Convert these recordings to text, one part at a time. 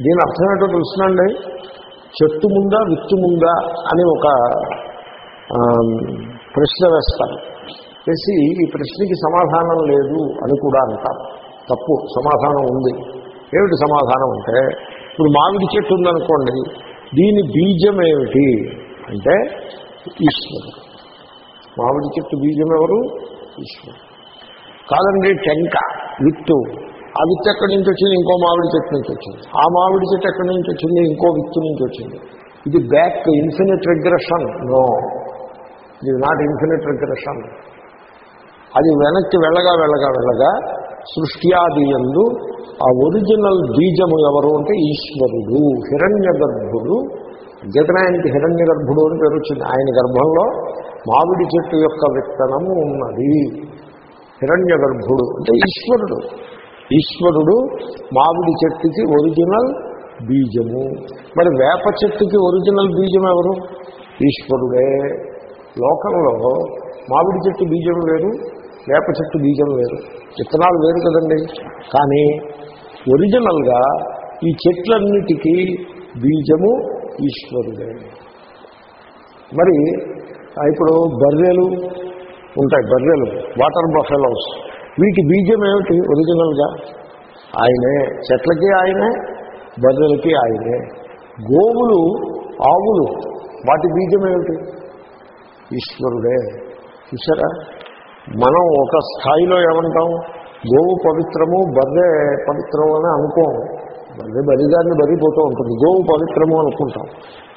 దీని అర్థం ఏంటో తెలుసునండి. చెట్టు ముందా విత్తు ముందా అని ఒక ప్రశ్న వేస్తారు. వేసి ఈ ప్రశ్నకి సమాధానం లేదు అని కూడా అంటారు. తప్పు సమాధానం ఉంది. ఏమిటి సమాధానం అంటే ఇప్పుడు మామిడి చెట్టు ఉందనుకోండి దీని బీజం ఏమిటి అంటే ఈశ్వరుడు. మామిడి చెట్టు బీజం ఎవరు? ఈశ్వరుడు. కాదండి టెంక విత్తు. ఆ విత్తు ఎక్కడి నుంచి వచ్చింది? ఇంకో మామిడి చెట్టు నుంచి వచ్చింది. ఆ మామిడి చెట్టు ఎక్కడి నుంచి వచ్చింది? ఇంకో విత్తు నుంచి వచ్చింది. ఇది బ్యాక్ ఇన్ఫినిట్ రిగ్రెషన్. నో. ఇది నాట్ ఇన్ఫినిట్ రిగ్రెషన్. అది వెనక్కి వెళ్ళగా వెళ్ళగా వెళ్ళగా సృష్ట్యాది ఆ ఒరిజినల్ బీజము ఎవరు అంటే ఈశ్వరుడు హిరణ్య గర్భుడు జగనాయనికి హిరణ్య గర్భుడు అని పేరు వచ్చింది. ఆయన గర్భంలో మామిడి చెట్టు యొక్క విత్తనము ఉన్నది. హిరణ్య గర్భుడు అంటే ఈశ్వరుడు. ఈశ్వరుడు మామిడి చెట్టుకి ఒరిజినల్ బీజము. మరి వేప చెట్టుకి ఒరిజినల్ బీజం ఎవరు? ఈశ్వరుడే. లోకంలో మామిడి చెట్టు బీజం వేరు వేప చెట్టు బీజం వేరు. విత్తనాలు వేరు కదండి. కానీ ఒరిజినల్గా ఈ చెట్లన్నిటికీ బీజము ఈశ్వరుడే. మరి ఇప్పుడు బర్రెలు ఉంటాయి బర్రెలు వాటర్ బఫెలోస్. వీటి బీజం ఏమిటి? ఒరిజినల్గా. ఆయనే చెట్లకి ఆయనే బర్రెలకి ఆయనే. గోవులు ఆవులు వాటి బీజం ఏమిటి? ఈశ్వరుడే. చూసారా మనం ఒక స్థాయిలో ఏమంటాం? గోవు పవిత్రము బర్రె పవిత్రము అని అనుకోం. బర్రె బరిదాన్ని బరిపోతూ ఉంటుంది. గోవు పవిత్రము అనుకుంటాం.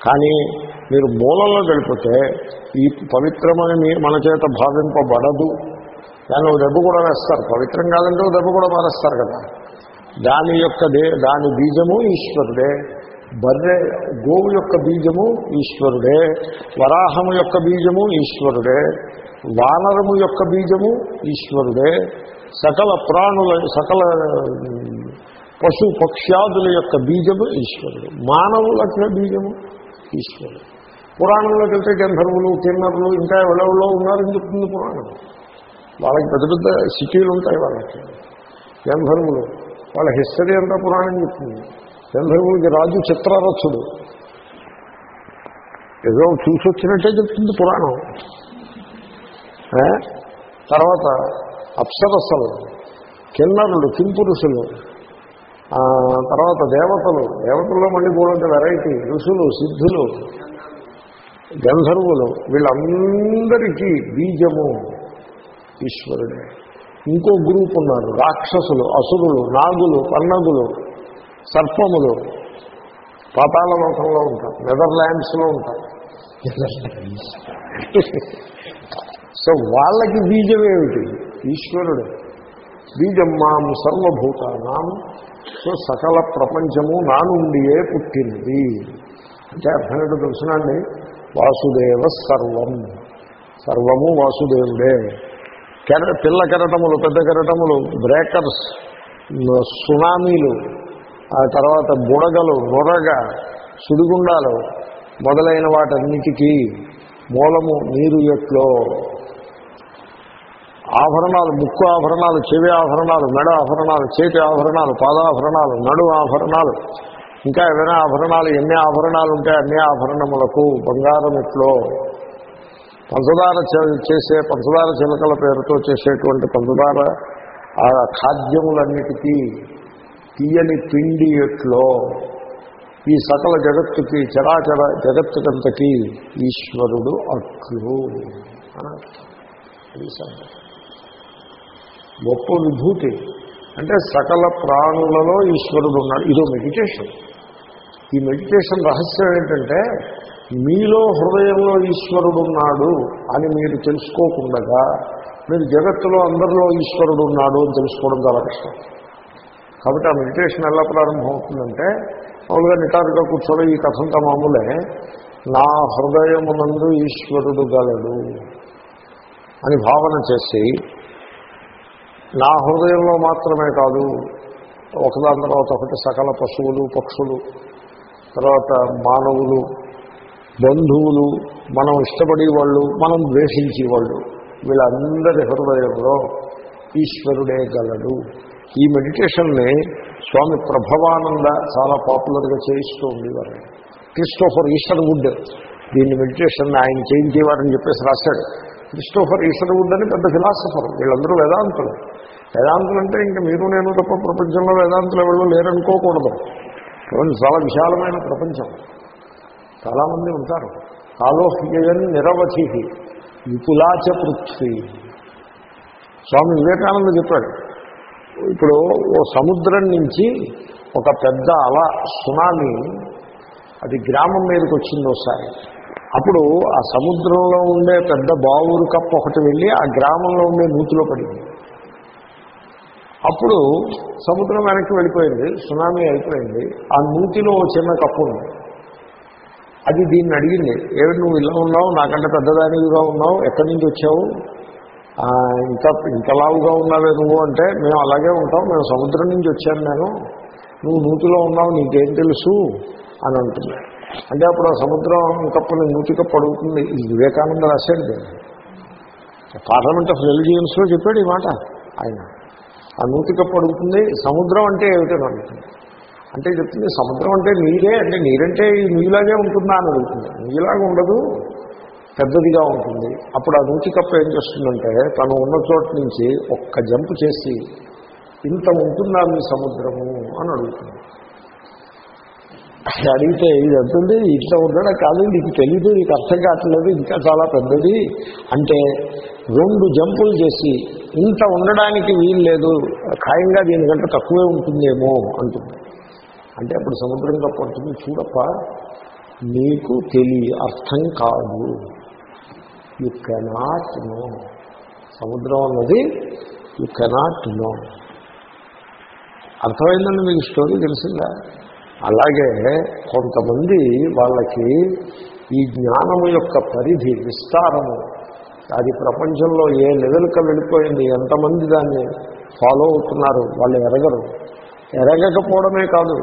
కానీ మీరు మూలంలో గడిపితే ఈ పవిత్రమని మన చేత భావింపబడదు. దాన్ని ఒక దెబ్బ కూడా వేస్తారు. పవిత్రం కాదంటే ఒక దెబ్బ కూడా మారేస్తారు కదా. దాని యొక్క దే దాని బీజము ఈశ్వరుడే. బర్రె గోవు యొక్క బీజము ఈశ్వరుడే. వరాహము యొక్క బీజము ఈశ్వరుడే. వానరము యొక్క బీజము ఈశ్వరుడే. సకల ప్రాణుల సకల పశు పక్ష్యాదుల యొక్క బీజము ఈశ్వరుడు. మానవుల బీజము ఈశ్వరుడు. పురాణంలోకి వెళ్తే గంధర్వులు కిన్నరులు ఇంకా ఎవరెవరో ఉన్నారని చెప్తుంది పురాణం. వాళ్ళకి పెద్ద పెద్ద సిటీలు ఉంటాయి వాళ్ళకి. గంధర్వులు. వాళ్ళ హిస్టరీ అంతా పురాణం చెప్తుంది. గంధర్వులకి రాజు చిత్రరథుడు. ఏదో చూసి వచ్చినట్టే చెప్తుంది పురాణం. తర్వాత అప్సరసలు కిన్నరులు కింపురుషులు తర్వాత దేవతలు. దేవతల్లో మళ్ళీ మూడంత వెరైటీ ఋషులు సిద్ధులు గంధర్వులు. వీళ్ళందరికీ బీజము. ఈశ్వరుడే. ఇంకో గ్రూప్ ఉన్నారు రాక్షసులు అసురులు నాగులు పన్నగులు సర్పములు. పాతాల లోకంలో ఉంటారు నెదర్లాండ్స్లో ఉంటారు. సో వాళ్ళకి బీజం ఏమిటి? ఈశ్వరుడు. బీజం మాం సర్వభూతానాం. సో సకల ప్రపంచము నా నుండియే పుట్టింది. అంటే అర్థం ఏంటో తెలుసునండి? వాసుదేవ సర్వం. సర్వము వాసుదేవుడే. కెర పిల్ల కెరటములు పెద్ద కెరటములు బ్రేకర్స్ సునామీలు ఆ తర్వాత బుడగలు రొరగ సుడిగుండాలు మొదలైన వాటన్నిటికీ మూలము నీరు ఎట్లో. ఆభరణాలు ముక్కు ఆభరణాలు చెవి ఆభరణాలు మెడ ఆభరణాలు చేతి ఆభరణాలు పాదాభరణాలు నడు ఆభరణాలు ఇంకా ఏమైనా ఆభరణాలు ఎన్ని ఆభరణాలు ఉంటే అన్ని ఆభరణములకు బంగారం ఎట్లో. పంచదార చేసే పంచదార చిలకల పేరుతో చేసేటువంటి పంచదార ఆ ఖాద్యములన్నిటికీ తీయని పిండి ఎట్లో ఈ సకల జగత్తుకి చరాచర జగత్తుకంతకి ఈశ్వరుడు అట్లు అని గొప్ప విభూతి. అంటే సకల ప్రాణులలో ఈశ్వరుడు ఉన్నాడు. ఇదో మెడిటేషన్. ఈ మెడిటేషన్ రహస్యం ఏంటంటే మీలో హృదయంలో ఈశ్వరుడు ఉన్నాడు అని మీరు తెలుసుకోకుండా మీరు జగత్తులో అందరిలో ఈశ్వరుడు ఉన్నాడు అని తెలుసుకోవడం చాలా కష్టం. కాబట్టి ఆ మెడిటేషన్ ఎలా ప్రారంభం అవుతుందంటే మామూలుగా నిటారుగా కూర్చోవడం ఈ కథంతా మామూలే. నా హృదయమునందు ఈశ్వరుడు గలడు అని భావన చేసి నా హృదయంలో మాత్రమే కాదు ఒకదాని తర్వాత ఒకటి సకల పశువులు పక్షులు తర్వాత మానవులు బంధువులు మనం ఇష్టపడే వాళ్ళు మనం ద్వేషించేవాళ్ళు వీళ్ళందరి హృదయంలో ఈశ్వరుడే గలడు. ఈ మెడిటేషన్ని స్వామి ప్రభవానంద చాలా పాపులర్గా చేయిస్తూ ఉండేవారు. క్రిస్టోఫర్ ఈస్టర్వుడ్ దీన్ని మెడిటేషన్ ఆయన చేయించేవారని చెప్పేసి రాశాడు. క్రిస్టోఫర్ ఈస్టర్వుడ్ అని పెద్ద ఫిలాసఫర్ వీళ్ళందరూ వేదాంతులు. వేదాంతులు అంటే ఇంకా మీరు నేను తప్ప ప్రపంచంలో వేదాంతులు ఎవరు లేరనుకోకూడదు. ప్రపంచం చాలా విశాలమైన ప్రపంచం. చాలామంది ఉంటారు. కాలోహ్యయన్ నిరవధి విపులాచ పృథ్వీ. స్వామి వివేకానంద చెప్పాడు ఇప్పుడు ఓ సముద్రం నుంచి ఒక పెద్ద అల సునామీ అది గ్రామం మీదకి వచ్చింది ఒకసారి. అప్పుడు ఆ సముద్రంలో ఉండే పెద్ద బావురు కప్ప ఒకటి వెళ్ళి ఆ గ్రామంలో ఉండే నూతిలో పడింది. అప్పుడు సముద్రం వెనక్కి వెళ్ళిపోయింది సునామీ అయిపోయింది. ఆ నూతిలో చిన్న కప్పు ఉంది. అది దీన్ని అడిగింది. ఏమిటి నువ్వు ఇలా ఉన్నావు? నాకంటే పెద్దదానివిగా ఉన్నావు. ఎక్కడి నుంచి వచ్చావు? ఇంకా ఇంత ఇంతలావుగా ఉన్నావే నువ్వు అంటే మేము అలాగే ఉంటాం. మేము సముద్రం నుంచి వచ్చాను నేను. నువ్వు నూతిలో ఉన్నావు నీకేం తెలుసు? అని అంటుంది. అంటే అప్పుడు ఆ సముద్రం కప్పుని నూతి కప్పు అడుగుతుంది. ఈ వివేకానంద రాశాడు పార్లమెంట్ ఆఫ్ రిలిజియన్స్లో చెప్పాడు ఈ మాట ఆయన. ఆ నూతి కప్పు అడుగుతుంది. సముద్రం అంటే ఏమిటని అడుగుతుంది. అంటే చెప్తుంది సముద్రం అంటే నీరే అంటే నీరంటే నీలాగే ఉంటుందా అని అడుగుతుంది. నీలాగా ఉండదు పెద్దదిగా ఉంటుంది. అప్పుడు ఆ నూతి కప్ప ఏం చేస్తుందంటే తను ఉన్న చోటు నుంచి ఒక్క జంప్ చేసి ఇంత ఉంటుందా మీ సముద్రము? అని అడుగుతుంది. అడిగితే ఇది అంటుంది ఇట్లా ఉండడా కాదు నీకు తెలీదు నీకు అర్థం కావట్లేదు ఇంకా చాలా పెద్దది. అంటే రెండు జంపులు చేసి ఇంత ఉండడానికి వీలు లేదు ఖాయంగా దీనికంటే తక్కువే ఉంటుందేమో అంటుంది. అంటే అప్పుడు సముద్రం కప్పు చూడప్ప నీకు తెలియ అర్థం కాదు. యు కెనాట్ నో సముద్రం అన్నది యు కెనాట్ నో అర్థమైందండి మీకు స్టోరీ తెలిసిందా? అలాగే కొంతమంది వాళ్ళకి ఈ జ్ఞానము యొక్క పరిధి విస్తారము అది ప్రపంచంలో ఏ లెవెల్కి వెళ్ళిపోయింది ఎంతమంది దాన్ని ఫాలో అవుతున్నారు వాళ్ళు ఎరగరు. ఎరగకపోవడమే కాదు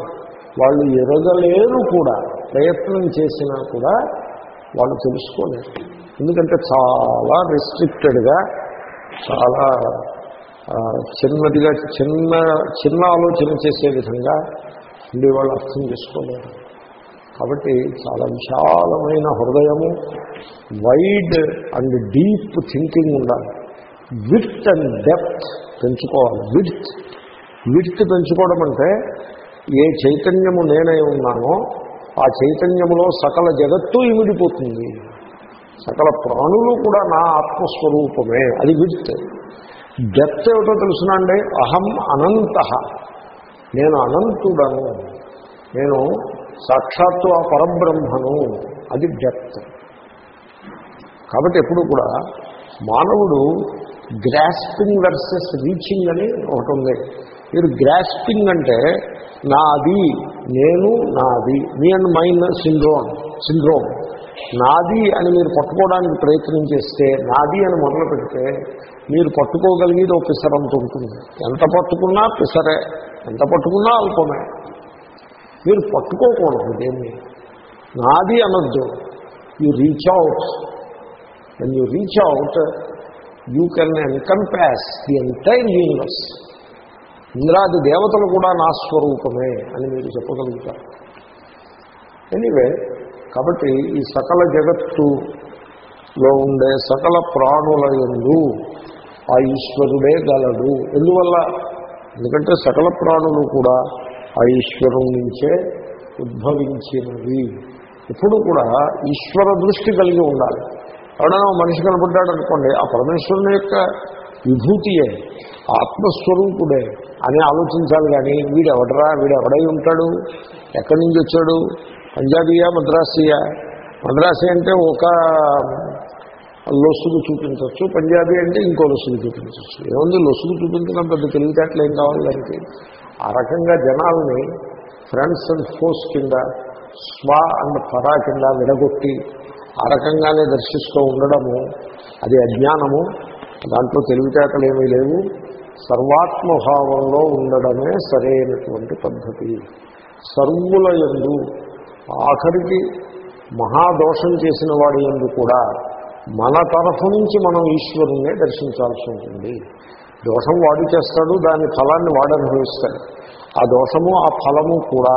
వాళ్ళు ఎరగలేరు కూడా ప్రయత్నం చేసినా కూడా వాళ్ళు తెలుసుకోలేరు. ఎందుకంటే చాలా రెస్ట్రిక్టెడ్గా చాలా చిన్నదిగా చిన్న చిన్న ఆలోచన చేసే విధంగా ఉండి వాళ్ళు అర్థం చేసుకోలేరు. కాబట్టి చాలా విశాలమైన హృదయము వైడ్ అండ్ డీప్ థింకింగ్ ఉండాలి. విత్ అండ్ డెప్త్ పెంచుకోవాలి. విత్ విత్ పెంచుకోవడం అంటే ఏ చైతన్యము నేనై ఉన్నానో ఆ చైతన్యములో సకల జగత్తు ఇమిడిపోతుంది. సకల ప్రాణులు కూడా నా ఆత్మస్వరూపమే. అది విత్ డెప్త్ ఏమిటో తెలుసునండి అహం అనంత. నేను అనంతుడను. నేను సాక్షాత్తు ఆ పరబ్రహ్మను. అది డెప్త్. కాబట్టి ఎప్పుడు కూడా మానవుడు గ్రాస్పింగ్ వర్సెస్ రీచింగ్ అని ఒకటి ఉంది. మీరు గ్రాస్పింగ్ అంటే నాది నేను నాది. Me and mine syndrome syndrome. నాది అని మీరు పట్టుకోవడానికి ప్రయత్నం చేస్తే నాది అని మొదలు పెడితే మీరు పట్టుకోగలిగేది ఒక పిసరంత ఉంటుంది. ఎంత పట్టుకున్నా పిసరే ఎంత పట్టుకున్నా అల్పమే. మీరు పట్టుకోకూడదు దేన్ని. నాది అనొద్దు. You reach out and you reach out you can encompass the entire universe ఇంద్రాది దేవతలు కూడా నా స్వరూపమే అని మీరు చెప్పగలుగుతారు. ఎనీవే కాబట్టి ఈ సకల జగత్తులో ఉండే సకల ప్రాణుల ఎందు ఆ ఈశ్వరుడే గలడు. ఎందువల్ల? ఎందుకంటే సకల ప్రాణులు కూడా ఆ ఈశ్వరం నుంచే ఉద్భవించినవి. ఎప్పుడు కూడా ఈశ్వర దృష్టి కలిగి ఉండాలి. ఎవడైనా మనిషి కనపడ్డాడు అనుకోండి ఆ పరమేశ్వరుని యొక్క విభూతియే ఆత్మస్వరూపుడే. అని ఆలోచించాలి కానీ వీడు ఎవడరా వీడు ఎవడై ఉంటాడు? ఎక్కడి నుంచి వచ్చాడు? పంజాబీయా? మద్రాసియా? మద్రాసీ అంటే ఒక లొసుగు చూపించవచ్చు. పంజాబీ అంటే ఇంకో లొసుగు చూపించవచ్చు. ఏముంది? లొసుగు చూపించడం పెద్ద తెలివితేటలు ఏం కావాలి దానికి? ఆ రకంగా జనాల్ని ఫ్రెండ్స్ అండ్ ఫోర్స్ కింద స్వ అండ్ పరా కింద విడగొట్టి ఆ రకంగానే దర్శిస్తూ ఉండడము అది అజ్ఞానము. దాంట్లో తెలివితేటలు ఏమీ లేవు. సర్వాత్మభావంలో ఉండడమే సరైనటువంటి పద్ధతి. సర్వుల యందు ఆఖరికి మహాదోషం చేసిన వాడి యందు కూడా మన తరఫు నుంచి మనం ఈశ్వరుణ్ణే దర్శించాల్సి ఉంటుంది. దోషం వాడు చేస్తాడు దాని ఫలాన్ని వాడు అనుభవిస్తాడు. ఆ దోషము ఆ ఫలము కూడా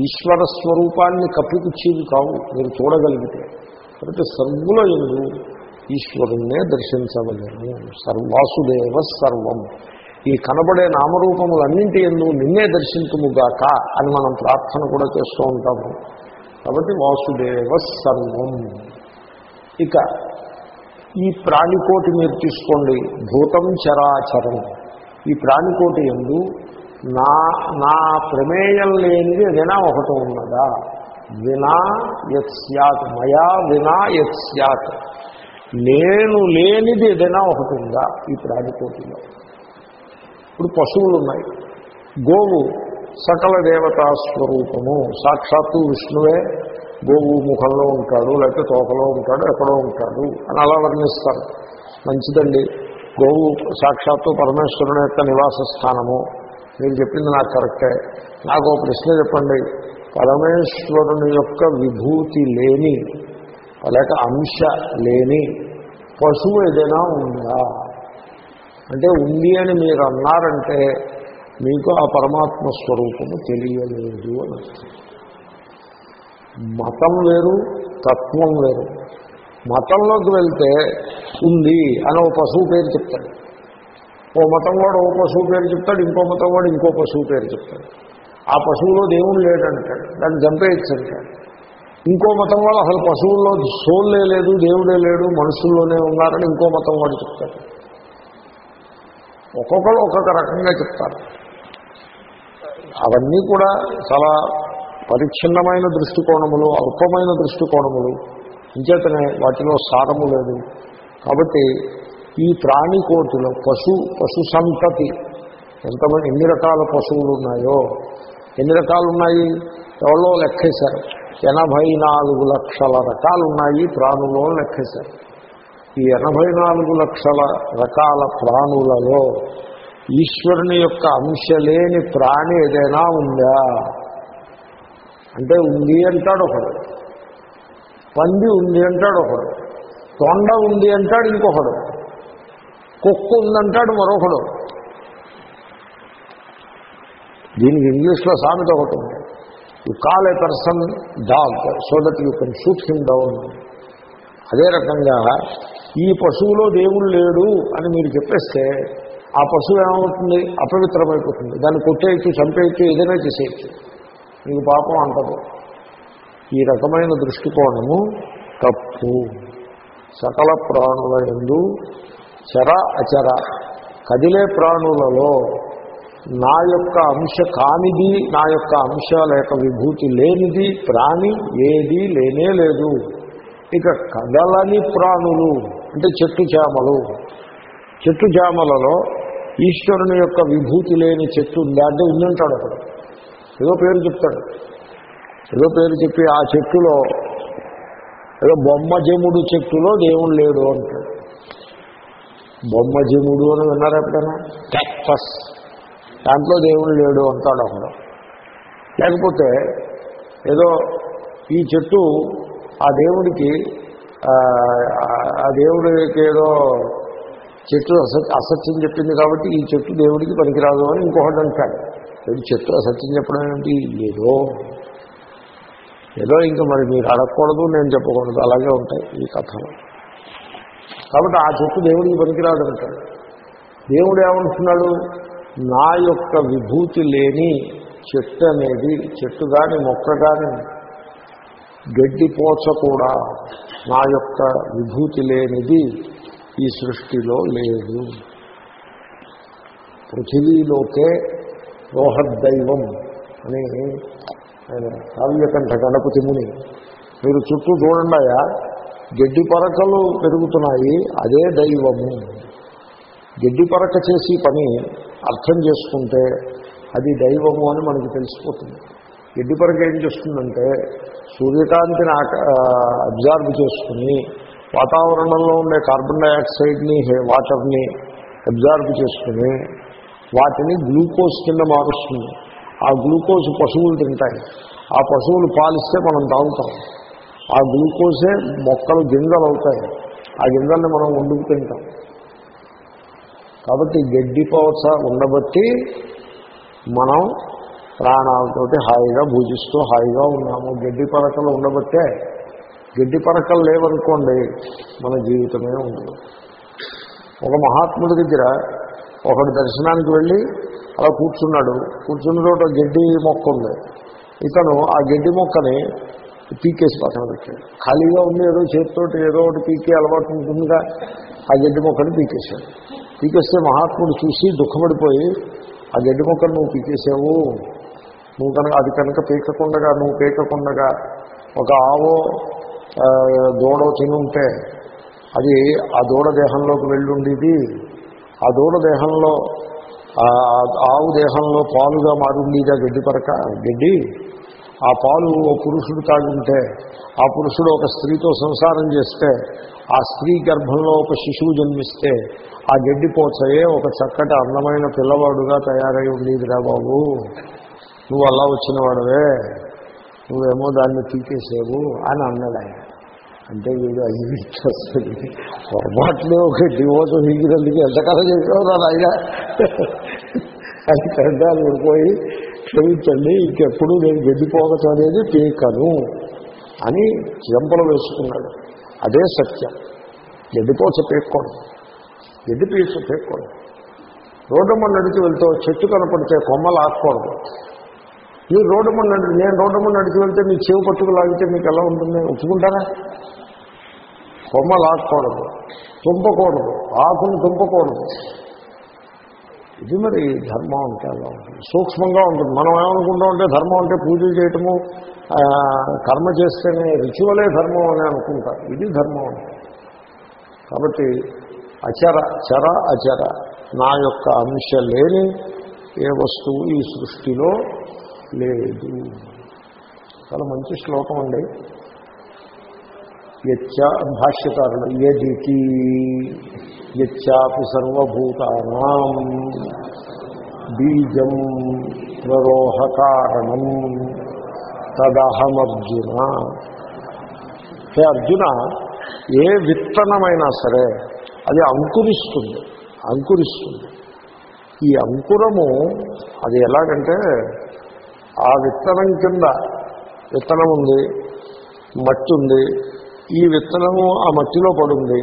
ఈశ్వర స్వరూపాన్ని కప్పిపుచ్చేవి కావు మీరు చూడగలిగితే. కాబట్టి సర్వుల ఎందు ఈశ్వరుణ్ణే దర్శించవలేము. సర్వాసుదేవ సర్వం. ఈ కనబడే నామరూపములన్నింటి ఎందు నిన్నే దర్శించుముగాక అని మనం ప్రార్థన కూడా చేస్తూ ఉంటాము. కాబట్టి వాసుదేవ సర్వం. ఇక ఈ ప్రాణికోటి మీరు తీసుకోండి. భూతం చరాచరం. ఈ ప్రాణికోటి ఎందు నా నా ప్రమేయం లేనిది ఏదైనా ఒకటి ఉన్నదా? వినా యత్ మయా వినా యత్ నేను లేనిది ఏదైనా ఒకటి ఉందా? ఈ ప్రాణికోటిలో. ఇప్పుడు పశువులు ఉన్నాయి. గోవు సకల దేవతా స్వరూపము. సాక్షాత్తు విష్ణువే గోవు ముఖంలో ఉంటాడు లేకపోతే తోకలో ఉంటాడు ఎక్కడో ఉంటాడు అని అలా వర్ణిస్తారు. మంచిదండి. గోవు సాక్షాత్తు పరమేశ్వరుని యొక్క నివాస స్థానము. మీరు చెప్పింది నాకు కరెక్టే. నాకు ఒక ప్రశ్న చెప్పండి. పరమేశ్వరుని యొక్క విభూతి లేని లేక అంశ లేని పశువు ఏదైనా ఉందా? అంటే ఉంది అని మీరు అన్నారంటే మీకు ఆ పరమాత్మ స్వరూపము తెలియలేదు అని మతం వేరు తత్వం వేరు. మతంలోకి వెళ్తే ఉంది అని ఓ పశువు పేరు చెప్తాడు. ఓ మతం వాడు ఓ పశువు పేరు చెప్తాడు ఇంకో మతం వాడు ఇంకో పశువు పేరు చెప్తాడు. ఆ పశువులో దేవుడు లేడంటాడు. దాన్ని చంపేయచ్చు అంటాడు. ఇంకో మతం వాళ్ళు అసలు పశువుల్లో సోల్లే లేదు దేవుడే లేడు మనుషుల్లోనే ఉన్నారని ఇంకో మతం వాడు చెప్తారు. ఒక్కొక్కరు ఒక్కొక్క రకంగా చెప్తారు. అవన్నీ కూడా చాలా పరిచ్ఛిన్నమైన దృష్టికోణములు అల్పమైన దృష్టికోణములు. ఇంచేతనే వాటిలో సారము లేదు. కాబట్టి ఈ ప్రాణికోటిలో పశు పశు సంతతి ఎంతమంది ఎన్ని రకాల పశువులు ఉన్నాయో ఎన్ని రకాలు ఉన్నాయి ఎవరో లెక్కేశారు. ఎనభై నాలుగు లక్షల రకాలు ఉన్నాయి ప్రాణులో లెక్కేశారు. ఈ ఎనభై నాలుగు లక్షల రకాల ప్రాణులలో ఈశ్వరుని యొక్క అంశ లేని ప్రాణి ఏదైనా ఉందా? అంటే ఉంది అంటాడు ఒకడు. పంది ఉంది అంటాడు ఒకడు. తొండ ఉంది అంటాడు ఇంకొకడు. కుక్కు ఉందంటాడు మరొకడు. దీనికి ఇంగ్లీష్లో సామెత ఒకటి ఉంది. You call a person dog so that you can shoot him down అదే రకంగా ఈ పశువులో దేవుడు లేడు అని మీరు చెప్పేస్తే ఆ పశువు ఏమవుతుంది? అపవిత్రమైపోతుంది. దాన్ని కొట్టేయచ్చు చంపేయచ్చు ఏదైనా చేసేయచ్చు. మీకు పాపం అంటదు. ఈ రకమైన దృష్టికోణము తప్పు. సకల ప్రాణుల ఎందు చర అచర కదిలే ప్రాణులలో నా యొక్క అంశ కానిది నా యొక్క అంశ లేక విభూతి లేనిది ప్రాణి ఏది లేనే లేదు. ఇక కదలని ప్రాణులు అంటే చెట్టు చేమలు చెట్టు చేమలలో ఈశ్వరుని యొక్క విభూతి లేని చెట్టు ఉందా అంటే ఉందంటాడు అక్కడ ఏదో పేరు చెప్తాడు. ఏదో పేరు చెప్పి ఆ చెట్టులో ఏదో బొమ్మ జముడు చెట్టులో దేవుడు లేడు అంటాడు. బొమ్మ జముడు అని విన్నారు ఎప్పుడైనా? క్యాక్టస్ దాంట్లో దేవుడు లేడు అంటాడు ఒకడు లేకపోతే ఏదో ఈ చెట్టు ఆ దేవుడికి ఆ, దేవుడికి ఏదో చెట్టు అస అసత్యం చెప్పింది కాబట్టి ఈ చెట్టు దేవుడికి పనికిరాదు అని ఇంకొకటి అంటాడు. చెట్టు అసత్యం చెప్పడం ఏంటి ఏదో ఏదో ఇంకా మరి మీరు అడగకూడదు నేను చెప్పకూడదు. అలాగే ఉంటాయి ఈ కథలు. కాబట్టి ఆ చెట్టు దేవుడికి పనికిరాదు అంటాడు. దేవుడు ఏమంటున్నాడు? నా యొక్క విభూతి లేని చెట్టు అనేది చెట్టు కానీ మొక్క కానీ గడ్డిపోచ కూడా నా యొక్క విభూతి లేనిది ఈ సృష్టిలో లేదు. పృథివీలోకే రోహద్దైవం అని కావ్యకంఠ గణపతి ముని. మీరు చుట్టూ చూడండియా గడ్డి పరకలు పెరుగుతున్నాయి అదే దైవము. గడ్డి పరక చేసి పని అర్థం చేసుకుంటే అది దైవము అని మనకి తెలిసిపోతుంది. ఎడ్డిపరకు ఏం చేస్తుందంటే సూర్యకాంతిని అబ్జార్బ్ చేసుకుని వాతావరణంలో ఉండే కార్బన్ డైఆక్సైడ్ని హే- వాటర్ని అబ్జార్బ్ చేసుకుని వాటిని గ్లూకోజ్ కింద మారుస్తుంది. ఆ గ్లూకోజ్ పశువులు తింటాయి. ఆ పశువులు పాలిస్తే మనం తాగుతాం. ఆ గ్లూకోజే మొక్కలు గింజలు అవుతాయి. ఆ గింజల్ని మనం వండుకు తింటాం. కాబట్టి గడ్డి పోస ఉండబట్టి మనం ప్రాణాలతోటి హాయిగా భూజిస్తూ హాయిగా ఉన్నాము. గడ్డి పరకలు ఉండబట్టే గడ్డి పరకలు లేవనుకోండి మన జీవితమే ఉండదు. ఒక మహాత్ముడి దగ్గర ఒకడు దర్శనానికి వెళ్ళి అలా కూర్చున్నాడు. కూర్చున్న చోట గడ్డి మొక్క ఉంది. ఇతను ఆ గడ్డి మొక్కని పీకేసి పక్కన పెట్టాడు. ఖాళీగా ఉంది ఏదో చేతితోటి ఏదో ఒకటి పీకే అలవాటు ఉంటుందిగా. ఆ గడ్డి మొక్కని పీకేశాడు. పీకేస్తే మహాత్ముడు చూసి దుఃఖపడిపోయి ఆ గడ్డి మొక్కను నువ్వు పీకేసావు. నువ్వు కనుక అది కనుక పీకకుండగా నువ్వు పీకకుండగా ఒక ఆవో దూడో తిని ఉంటే అది ఆ దూడ దేహంలోకి వెళ్ళుండేది. ఆ దూడ దేహంలో ఆవు దేహంలో పాలుగా మారుండేది ఆ గడ్డి పరక గడ్డి. ఆ పాలు ఓ పురుషుడు తాగుంటే ఆ పురుషుడు ఒక స్త్రీతో సంసారం చేస్తే ఆ స్త్రీ గర్భంలో ఒక శిశువు జన్మిస్తే ఆ గడ్డిపోచయే ఒక చక్కటి అందమైన పిల్లవాడుగా తయారై ఉండేదిరా బాబు. నువ్వు అలా వచ్చిన వాడవే. నువ్వేమో దాన్ని పీకేసేవు అని అన్నాడు ఆయన. అంటే వీడు అయ్యి ఇచ్చేస్తుంది పొరపాటులో ఒక డివోర్స్ మిగిలినందుకు ఎంతకాలం చేసేవారు ఆయన అది పెద్దాలు ఊడిపోయి క్షమించండి ఇంకెప్పుడు నేను గడ్డిపోవచ్చు అనేది పీకను అని చెంపలు వేసుకున్నాడు. అదే సత్యం. గడ్డిపోచ పీక్కోండి గడ్డి పీచ పీక్కోండి రోడ్డు మన నడిచి వెళ్తే చెట్టు కనపడితే కొమ్మలు ఆకూడదు మీరు రోడ్డు మన నడిచి నేను రోడ్డు మన నడిచి వెళ్తే మీ చెవు పట్టుకు లాగితే మీకు ఎలా ఉంటుంది? ఒప్పుకుంటారా? కొమ్మలు లాక్కూడదు తుంపకూడదు. ఆకును తుంపకూడదు. ఇది మరి ధర్మం అంటే అలా ఉంటుంది. సూక్ష్మంగా ఉంటుంది. మనం ఏమనుకుంటాం అంటే ధర్మం అంటే పూజలు చేయటము కర్మ చేస్తేనే రిచువలే ధర్మం అని అనుకుంటారు. ఇది ధర్మం అంటే. కాబట్టి అచర చర అచర. నా యొక్క అంశ లేని ఏ వస్తువు ఈ సృష్టిలో లేదు. చాలా మంచి శ్లోకం అండి. యచ్చ భాష్యకారుడు యదికి యచ్చాపి సర్వభూతానాం. బీజం ప్రరోహకారణం తదహమర్జున. హే అర్జున ఏ విత్తనమైనా సరే అది అంకురిస్తుంది అంకురిస్తుంది. ఈ అంకురము అది ఎలాగంటే ఆ విత్తనం కింద విత్తనం ఉంది మట్టి ఉంది ఈ విత్తనము ఆ మట్టిలో పడుంది.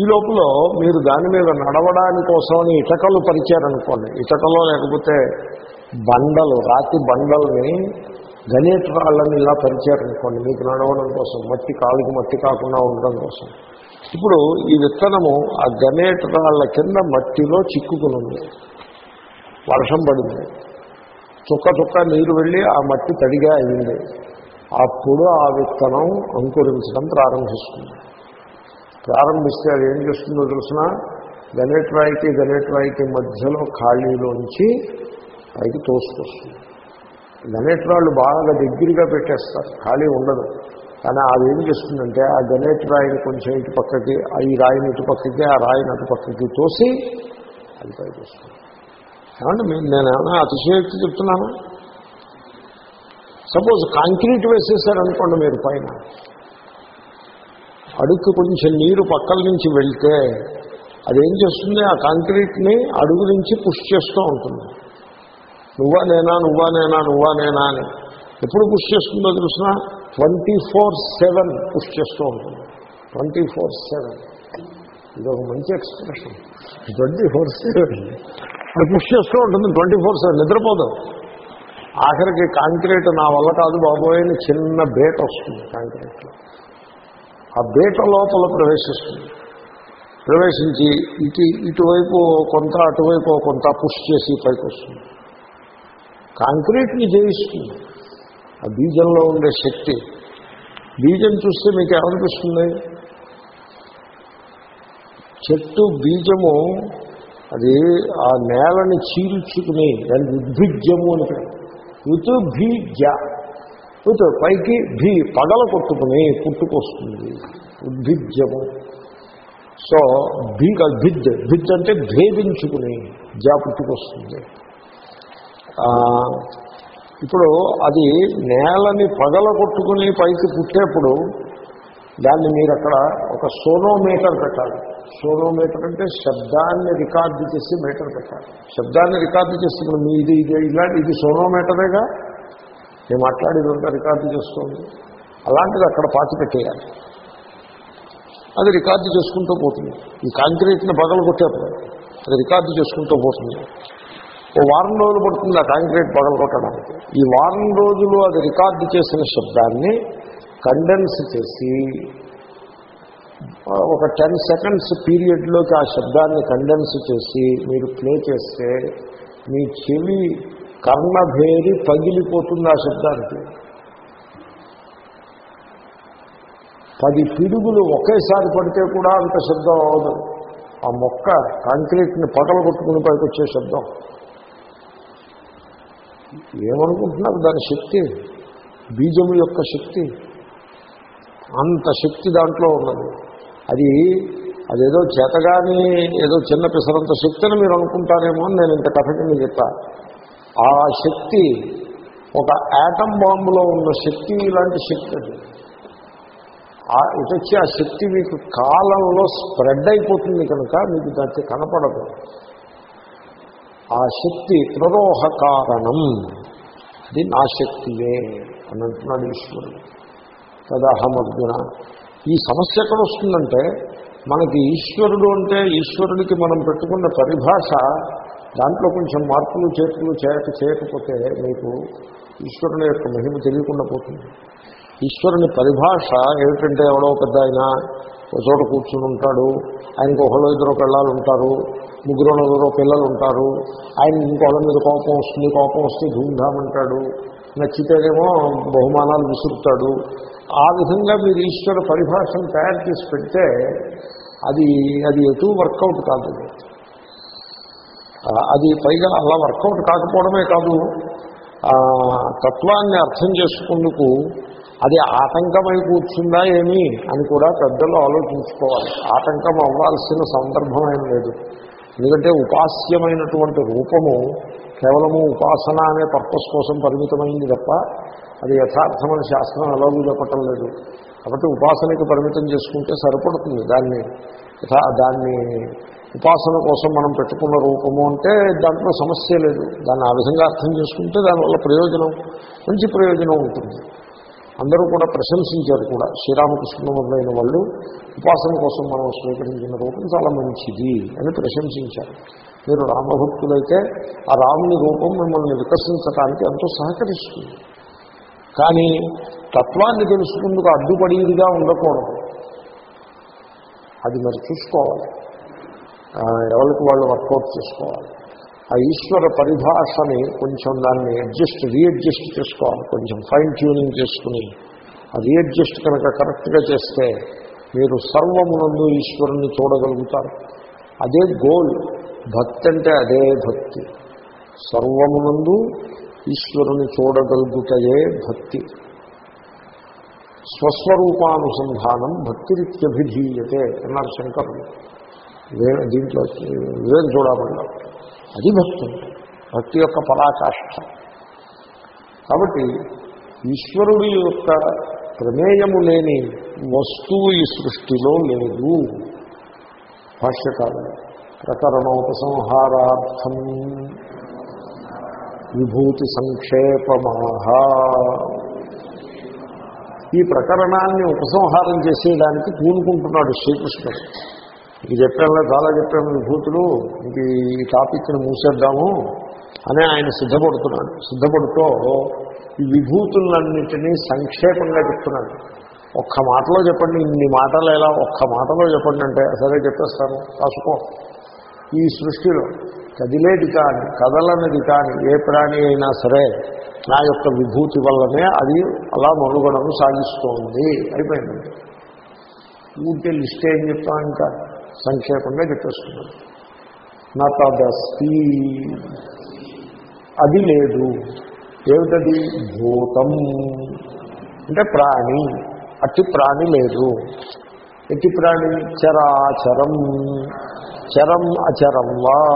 ఈ లోపల మీరు దాని మీద నడవడానికోసమని ఇటకలు పరిచారనుకోండి. ఇటకలో లేకపోతే బండలు రాతి బండల్ని గణేట్ రాళ్ళని ఇలా పరిచారనుకోండి. మీకు నడవడం కోసం మట్టి కాలుకి మట్టి కాకుండా ఉండడం కోసం. ఇప్పుడు ఈ విత్తనము ఆ గణేట్ రాళ్ళ కింద మట్టిలో చిక్కుకుని ఉంది వర్షం పడింది. చుక్క చుక్క నీరు వెళ్ళి ఆ మట్టి తడిగా అయింది. అప్పుడు ఆ విత్తనం అంకురించడం ప్రారంభిస్తుంది. ప్రారంభిస్తే అది ఏం చేస్తుందో తెలిసిన? గణేట్రాయికి గణేట్రాయికి మధ్యలో ఖాళీలోంచి పైకి తోసుకొస్తుంది. గణేట్రాళ్ళు బాగా దగ్గరగా పెట్టేస్తారు ఖాళీ ఉండదు. కానీ అది ఏం చేస్తుందంటే ఆ గణేట్ రాయిని కొంచెం ఇటు పక్కకి ఆ ఈ రాయిని ఇటు పక్కకి ఆ రాయిని అటు పక్కకి తోసి అది పైకి వస్తుంది. ఏమంటే నేను ఏమైనా అతిశయోక్తి చెప్తున్నాను? సపోజ్ కాంక్రీట్ వేసేసారనుకోండి మీరు పైన. అడుక్కు కొంచెం నీరు పక్కల నుంచి వెళ్తే అదేం చేస్తుంది? ఆ కాంక్రీట్ని అడుగు నుంచి పుష్ చేస్తూ ఉంటుంది. నువ్వా నేనా నువ్వా నేనా నువ్వా నేనా అని. ఎప్పుడు పుష్ చేస్తుందో తెలుసిన ట్వంటీ ఫోర్ సెవెన్ పుష్ చేస్తూ ఉంటుంది. Twenty four seven. ఇది ఒక మంచి ఎక్స్ప్రెషన్. Twenty four seven. అది పుష్ చేస్తూ ఉంటుంది. Twenty four seven. నిద్రపోదు. ఆఖరికి కాంక్రీట్ నా వల్ల కాదు బాబోయ్ చిన్న బేట వస్తుంది కాంక్రీట్లో. ఆ బేట లోపల ప్రవేశిస్తుంది. ప్రవేశించి ఇటు ఇటువైపు కొంత అటువైపు కొంత పుష్ చేసి పైకి వస్తుంది. కాంక్రీట్ని జయిస్తుంది. ఆ బీజంలో ఉండే శక్తి. బీజం చూస్తే మీకు ఏమనిపిస్తుంది? చెట్టు బీజము అది ఆ నేలని చీల్చుకుని దానికి ఉద్భిజ్యము అని పేరు ఉతు జ ఉతు పైకి భీ పగల కొట్టుకుని పుట్టుకొస్తుంది. ఉద్భిజ్యము. సో భీ కాదు భిద్ భిద్ అంటే భేదించుకుని జ పుట్టుకొస్తుంది. ఇప్పుడు అది నేలని పగల కొట్టుకుని పైకి పుట్టేప్పుడు దాన్ని మీరు అక్కడ ఒక సోనోమీటర్ పెట్టాలి సోనోమీటర్ అంటే శబ్దాన్ని రికార్డు చేసి మీటర్ పెట్టాలి. శబ్దాన్ని రికార్డు చేస్తున్న మీ ఇది ఇది ఇలాంటి ఇది సోనోమీటరేగా నేను మాట్లాడేది అంతా రికార్డు చేస్తుంది అలాంటిది అక్కడ పాతి పెట్టేయాలి అది రికార్డు చేసుకుంటూ పోతుంది. ఈ కాంక్రీట్ని పగలు కొట్టేప్పుడు అది రికార్డు చేసుకుంటూ పోతుంది. ఓ వారం రోజులు పడుతుంది ఆ కాంక్రీట్ పగలు కొట్టడానికి ఈ వారం రోజులు అది రికార్డు చేసిన శబ్దాన్ని కండెన్స్ చేసి ఒక టెన్ సెకండ్స్ పీరియడ్లోకి ఆ శబ్దాన్ని కండెన్స్ చేసి మీరు ప్లే చేస్తే మీ చెవి కర్ణభేరి పగిలిపోతుంది ఆ శబ్దానికి. పది పిడుగులు ఒకేసారి పడితే కూడా అంత శబ్దం అవదు ఆ మొక్క కాంక్రీట్ని పగలగొట్టుకుని పైకి వచ్చే శబ్దం. ఏమనుకుంటున్నారు దాని శక్తి? బీజము యొక్క శక్తి. అంత శక్తి దాంట్లో ఉన్నది. అది అదేదో చేతగాని ఏదో చిన్న పిసరంత శక్తిని మీరు అనుకుంటారేమో అని నేను ఇంత కథకి మీకు చెప్తా ఆ శక్తి ఒక యాటమ్ బాంబులో ఉన్న శక్తి ఇలాంటి శక్తి అది. ఆ ఇటు ఆ శక్తి మీకు కాలంలో స్ప్రెడ్ అయిపోతుంది కనుక మీకు దానికి కనపడదు. ఆ శక్తి ప్రరోహ కారణం. అది నా శక్తియే అని అంటున్నాడు ఈశ్వరుడు. తదహమర్జున ఈ సమస్య ఎక్కడ వస్తుందంటే మనకి ఈశ్వరుడు అంటే ఈశ్వరుడికి మనం పెట్టుకున్న పరిభాష దాంట్లో కొంచెం మార్పులు చేతులు చేయక చేయకపోతే మీకు ఈశ్వరుని యొక్క మహిమ తెలియకుండా పోతుంది. ఈశ్వరుని పరిభాష ఏమిటంటే ఎవడో పెద్ద ఆయన ఒక చోట కూర్చుని ఉంటాడు ఆయనకు ఒకళ్ళు ఇద్దరు పిల్లలు ఉంటారు ముగ్గురు నలుగురు పిల్లలు ఉంటారు ఆయన ఇంకోళ్ళ మీద కోపం వస్తుంది కోపం వస్తే ధూమ్ధామ్ అంటాడు నచ్చితేనేమో బహుమానాలు విసురుతాడు ఆ విధంగా మీరు ఈశ్వర పరిభాషను తయారు చేసి పెడితే అది అది ఎటు వర్కౌట్ కాదు. అది పైగా అలా వర్కౌట్ కాకపోవడమే కాదు. తత్వాన్ని అర్థం చేసుకుందుకు అది ఆటంకమై కూర్చుందా ఏమి అని కూడా పెద్దలు ఆలోచించుకోవాలి. ఆటంకం అవ్వాల్సిన సందర్భం ఏం లేదు. ఎందుకంటే ఉపాస్యమైనటువంటి రూపము కేవలము ఉపాసన అనే పర్పస్ కోసం పరిమితమైంది తప్ప అది యథార్థమైన శాస్త్రం ఎలా చెప్పటం లేదు. కాబట్టి ఉపాసనకి పరిమితం చేసుకుంటే సరిపడుతుంది. దాన్ని యథా దాన్ని ఉపాసన కోసం మనం పెట్టుకున్న రూపము అంటే దాంట్లో సమస్య లేదు. దాన్ని ఆ విధంగా అర్థం చేసుకుంటే దానివల్ల ప్రయోజనం మంచి ప్రయోజనం ఉంటుంది. అందరూ కూడా ప్రశంసించారు కూడా. శ్రీరామకృష్ణ మొదలైన వాళ్ళు ఉపాసన కోసం మనం స్వీకరించిన రూపం చాలా మంచిది అని ప్రశంసించారు. మీరు రామభక్తులైతే ఆ రాముని రూపం మిమ్మల్ని వికసించటానికి ఎంతో సహకరిస్తుంది. కానీ తత్వాన్ని తెలుసుకుందుకు అడ్డుపడేదిగా ఉండకూడదు. అది మరి చూసుకోవాలి. ఎవరికి వాళ్ళు వర్కౌట్ చేసుకోవాలి. ఆ ఈశ్వర పరిభాషని కొంచెం దాన్ని అడ్జస్ట్ రీఅడ్జస్ట్ చేసుకోవాలి. కొంచెం ఫైన్ ట్యూనింగ్ చేసుకుని ఆ రీఅడ్జస్ట్ కనుక కరెక్ట్గా చేస్తే మీరు సర్వమునందు ఈశ్వరుణ్ణి చూడగలుగుతారు. అదే గోల్ భక్తి అంటే అదే భక్తి. సర్వమునందు ఈశ్వరుని చూడగలుగుతయే భక్తి. స్వస్వరూపానుసంధానం భక్తిరిత్యభిధీయతే అన్నారు శంకరుడు. దీంట్లో వేరు చూడమన్నా అది భక్తి. భక్తి యొక్క పరాకాష్ఠ కాబట్టి ఈశ్వరుడి యొక్క ప్రమేయము లేని వస్తువు ఈ సృష్టిలో లేదు. భాష్యకాలం ప్రకరణోపసంహారార్థం విభూతి సంక్షేపమాహ. ఈ ప్రకరణాన్ని ఉపసంహారం చేసేయడానికి పూనుకుంటున్నాడు శ్రీకృష్ణుడు. ఇది చెప్పాను చాలా చెప్పాము విభూతులు ఇంక ఈ టాపిక్ని మూసేద్దాము అని ఆయన సిద్ధపడుతున్నాడు. సిద్ధపడుతూ ఈ విభూతులన్నింటినీ సంక్షేపంగా చెప్తున్నాడు. ఒక్క మాటలో చెప్పండి ఇన్ని మాటలు ఎలా ఒక్క మాటలో చెప్పండి అంటే సరే చెప్పేస్తాను రాసుకో. ఈ సృష్టిలో కదిలేది కానీ కదలనిది కానీ ఏ ప్రాణి అయినా సరే నా యొక్క విభూతి వల్లనే అది అలా మనుగడను సాగిస్తోంది. అయిపోయింది. ఊరికే లిస్ట్ ఏం చెప్తాం ఇంకా? సంక్షేపంగా చెప్పేస్తున్నాడు నా తదస్తి అది లేదు. ఏమిటది? భూతం. అంటే ప్రాణి. అట్టి ప్రాణి లేదు. ఎట్టి ప్రాణి? చరాచరం. చరం అచరం వా.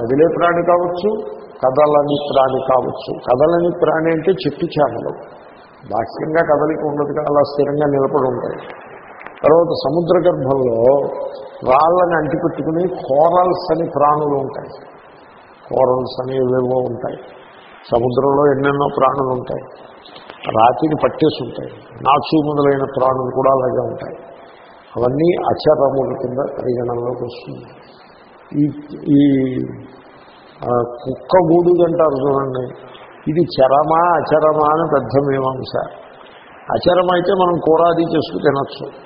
కదిలే ప్రాణి కావచ్చు కదలని ప్రాణి కావచ్చు. కదలని ప్రాణి అంటే చెట్టు చేపలు బాహ్యంగా కదలిక ఉండదు అలా స్థిరంగా నిలబడి ఉంటాయి. తర్వాత సముద్ర గర్భంలో రాళ్ళని అంటిపెట్టుకుని కోరల్స్ అని ప్రాణులు ఉంటాయి. కోరల్స్ అని ఏవేవో ఉంటాయి. సముద్రంలో ఎన్నెన్నో ప్రాణులు ఉంటాయి. రాతిని పట్టేసి ఉంటాయి. నాచు మొదలైన ప్రాణులు కూడా అలాగే ఉంటాయి. అవన్నీ అచరముల కింద పరిగణనలోకి వస్తుంది. ఈ ఈ కుక్క గూడుది అంటారు చూడండి. ఇది చరమా అచరమా అని పెద్ద మీమాంస. అచరమైతే మనం కూరాది చేసుకు తినచ్చు.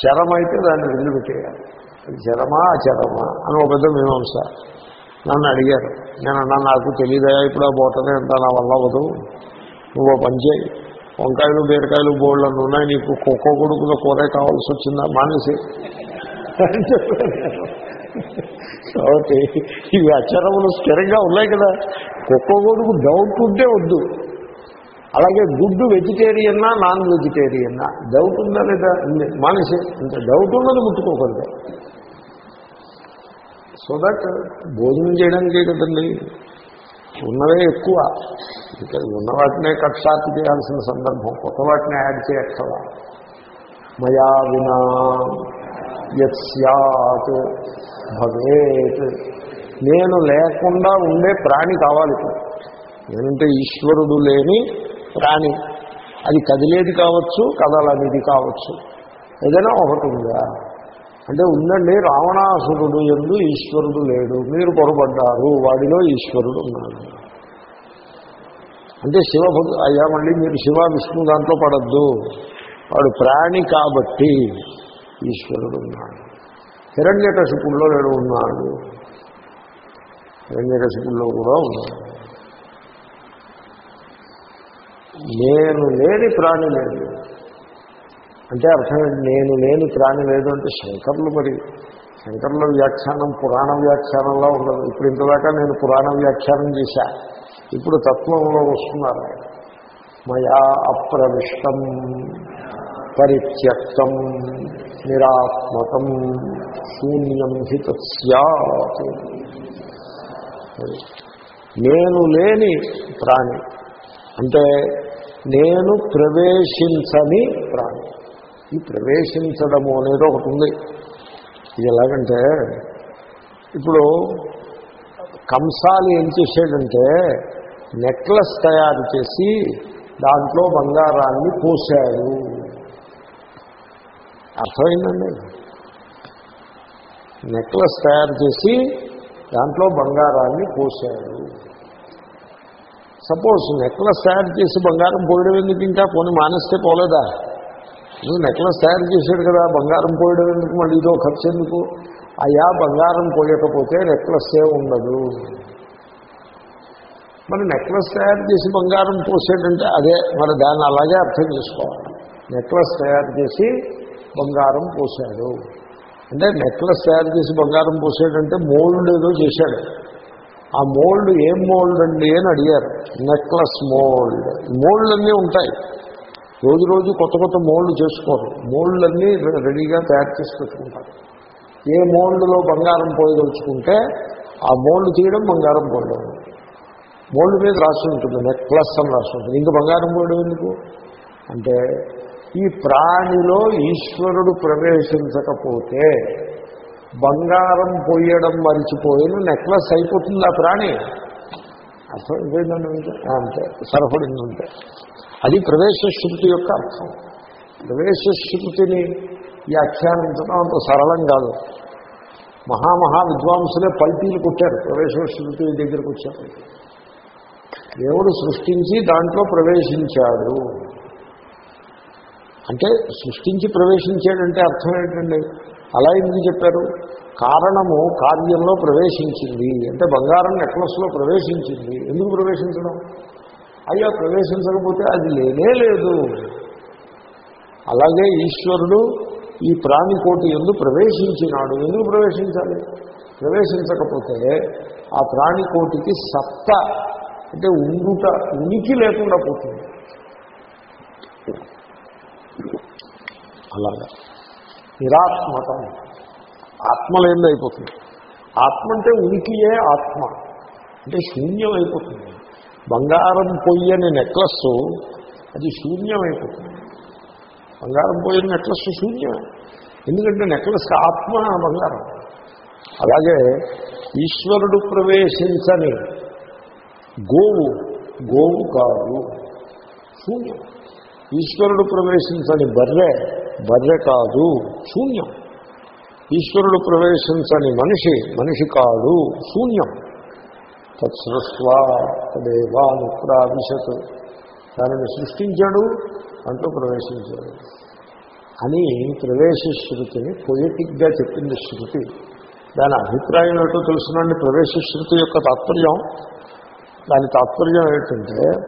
చరమైతే దాన్ని వదిలిపెట్టేయాలి. అది చరమా అచరమా అని ఒక పెద్ద మీమాంస నన్ను అడిగారు. నేను అన్నా నాకు తెలియదా ఇప్పుడు ఆ బోటనే అంత నా వల్ల అవ్వదు. నువ్వు ఓ వంకాయలు బీరకాయలు బోళ్ళను ఉన్నాయి. నీకు కుక్క కొడుకుల కూరే కావాల్సి వచ్చిందా? మానేసి. కాబట్టి ఇవి అక్షరములు స్థిరంగా ఉన్నాయి కదా. కుక్క కొడుకు డౌట్ ఉంటే వద్దు. అలాగే గుడ్డు వెజిటేరియన్నా నాన్ వెజిటేరియన్నా. డౌట్ ఉందా లేదా? మనిషి ఇంకా డౌట్ ఉన్నది ముట్టుకోకూడదు. సో దట్ భోజనం చేయడానికే కదండి ఉన్నవే ఎక్కువ. ఇక్కడ ఉన్న వాటినే కట్ షార్ట్ చేయాల్సిన సందర్భం. కొత్త వాటిని యాడ్ చేయక్కల మయా వినా యత్ భవేత్. నేను లేకుండా ఉండే ప్రాణి కావాలి నేనంటే ఈశ్వరుడు లేని ప్రాణి అది కదిలేది కావచ్చు కదలనిది కావచ్చు. ఏదైనా ఒకటి ఉందా? అంటే ఉందండి రావణాసురుడు ఎందు ఈశ్వరుడు లేడు మీరు పొరపడ్డారు వాడిలో ఈశ్వరుడు ఉన్నాడు. అంటే శివ అయ్యా మళ్ళీ మీరు శివ విష్ణు దాంట్లో పడద్దు. వాడు ప్రాణి కాబట్టి ఈశ్వరుడు ఉన్నాడు. హిరణ్యకశిపుల్లో లేడు ఉన్నాడు. హిరణ్యకశిపుల్లో కూడా ఉన్నాడు. నేను లేని ప్రాణి లేదు. అంటే అర్థం నేను లేని ప్రాణి లేదు అంటే శంకర్లు మరి శంకర్ల వ్యాఖ్యానం పురాణ వ్యాఖ్యానంలో ఉండదు. ఇప్పుడు ఇంతదాకా నేను పురాణ వ్యాఖ్యానం చేశా. ఇప్పుడు తత్వంలో వస్తున్నారు. మయా అప్రవిష్టం పరిత్యక్తం నిరాత్మకం శూన్యం హి నేను లేని ప్రాణి. అంటే నేను ప్రవేశించని ప్రాణి. ఈ ప్రవేశించడము అనేది ఒకటి ఉంది. ఇది ఎలాగంటే ఇప్పుడు కంసాలి ఏం చేశాడంటే నెక్లెస్ తయారు చేసి దాంట్లో బంగారాన్ని పోశాడు అర్థమైందండి? నెక్లెస్ తయారు చేసి దాంట్లో బంగారాన్ని పోశాడు సపోజ్ నెక్లెస్ తయారు చేసి బంగారం పోయడం ఎందుకు ఇంకా? పోనీ మానేస్తే పోలేదా? నువ్వు నెక్లెస్ తయారు చేశాడు కదా బంగారం పోయడం ఎందుకు? మళ్ళీ ఇదో ఖర్చు ఎందుకు? అయ్యా బంగారం పోయకపోతే నెక్లెస్ ఏ ఉండదు. మరి నెక్లెస్ తయారు చేసి బంగారం పోసేటంటే అదే మరి దాన్ని అలాగే అర్థం చేసుకోవాలి. నెక్లెస్ తయారు చేసి బంగారం పోసాడు అంటే నెక్లెస్ తయారు చేసి బంగారం పోసేటంటే మోల్డ్ ఏదో చేశాడు. ఆ మోల్డ్ ఏం మోల్డ్ అండి అని అడిగారు. Necklace mould. మోల్డ్ అన్నీ ఉంటాయి. రోజు రోజు కొత్త కొత్త మోల్డ్ చేసుకోరు. మోల్డ్ అన్నీ రెడీగా తయారు చేసి పెట్టుకుంటారు. ఏ మోల్డ్లో బంగారం పోయదలుచుకుంటే ఆ మోల్డ్ తీయడం బంగారం పోయడం. మోల్డ్ మీద రాసి ఉంటుంది. నెక్లెస్ అని రాసి ఉంటుంది. ఇంకా బంగారం పోయడం ఎందుకు? అంటే ఈ ప్రాణిలో ఈశ్వరుడు ప్రవేశించకపోతే బంగారం పోయడం మరిచిపోయిన నెక్లెస్ అయిపోతుంది ఆ ప్రాణి అర్థం అంతే సరిపడింది అంతే అది ప్రవేశ శృతి యొక్క అర్థం. ప్రవేశ శృతిని వ్యాఖ్యానించడం అంత సరళం కాదు. మహామహా విద్వాంసులే పల్టీలు కొట్టారు ప్రవేశ శృతి దగ్గరికి వచ్చారు. దేవుడు సృష్టించి దాంట్లో ప్రవేశించాడు. అంటే సృష్టించి ప్రవేశించాడంటే అర్థం ఏంటండి? అలా ఎందుకు చెప్పారు? కారణము కార్యంలో ప్రవేశించింది. అంటే బంగారం నెక్లెస్లో ప్రవేశించింది. ఎందుకు ప్రవేశించడం? అయ్యా ప్రవేశించకపోతే అది లేనే లేదు. అలాగే ఈశ్వరుడు ఈ ప్రాణికోటి ఎందు ప్రవేశించినాడు. ఎందుకు ప్రవేశించాలి? ప్రవేశించకపోతే ఆ ప్రాణికోటికి సత్త అంటే ఉండుట ఉనికి లేకుండా పోతుంది. అలాగా. నిరాత్మకం. ఆత్మలేంది అయిపోతుంది ఆత్మ అంటే ఉనికియే ఆత్మ. అంటే శూన్యం అయిపోతుంది బంగారం పొయ్యి అనే నెక్లెస్ అది శూన్యం అయిపోతుంది బంగారం పోయిన నెక్లెస్ శూన్యమే. ఎందుకంటే నెక్లెస్కి ఆత్మ బంగారం. అలాగే ఈశ్వరుడు ప్రవేశించని గోవు గోవు కాదు శూన్యం. ఈశ్వరుడు ప్రవేశించని బర్రె బర్రె కాదు శూన్యం. ఈశ్వరుడు ప్రవేశించని మనిషి మనిషి కాదు శూన్యం. తత్సృష్వా తదేవానుప్రావిశత్. దానిని సృష్టించాడు అంటూ ప్రవేశించాడు. అని ప్రవేశ శృతిని పొయటిక్గా చెప్పింది శృతి. దాని అభిప్రాయం ఏమిటో తెలుసునండి. ప్రవేశ శృతి యొక్క తాత్పర్యం. దాని తాత్పర్యం ఏంటంటే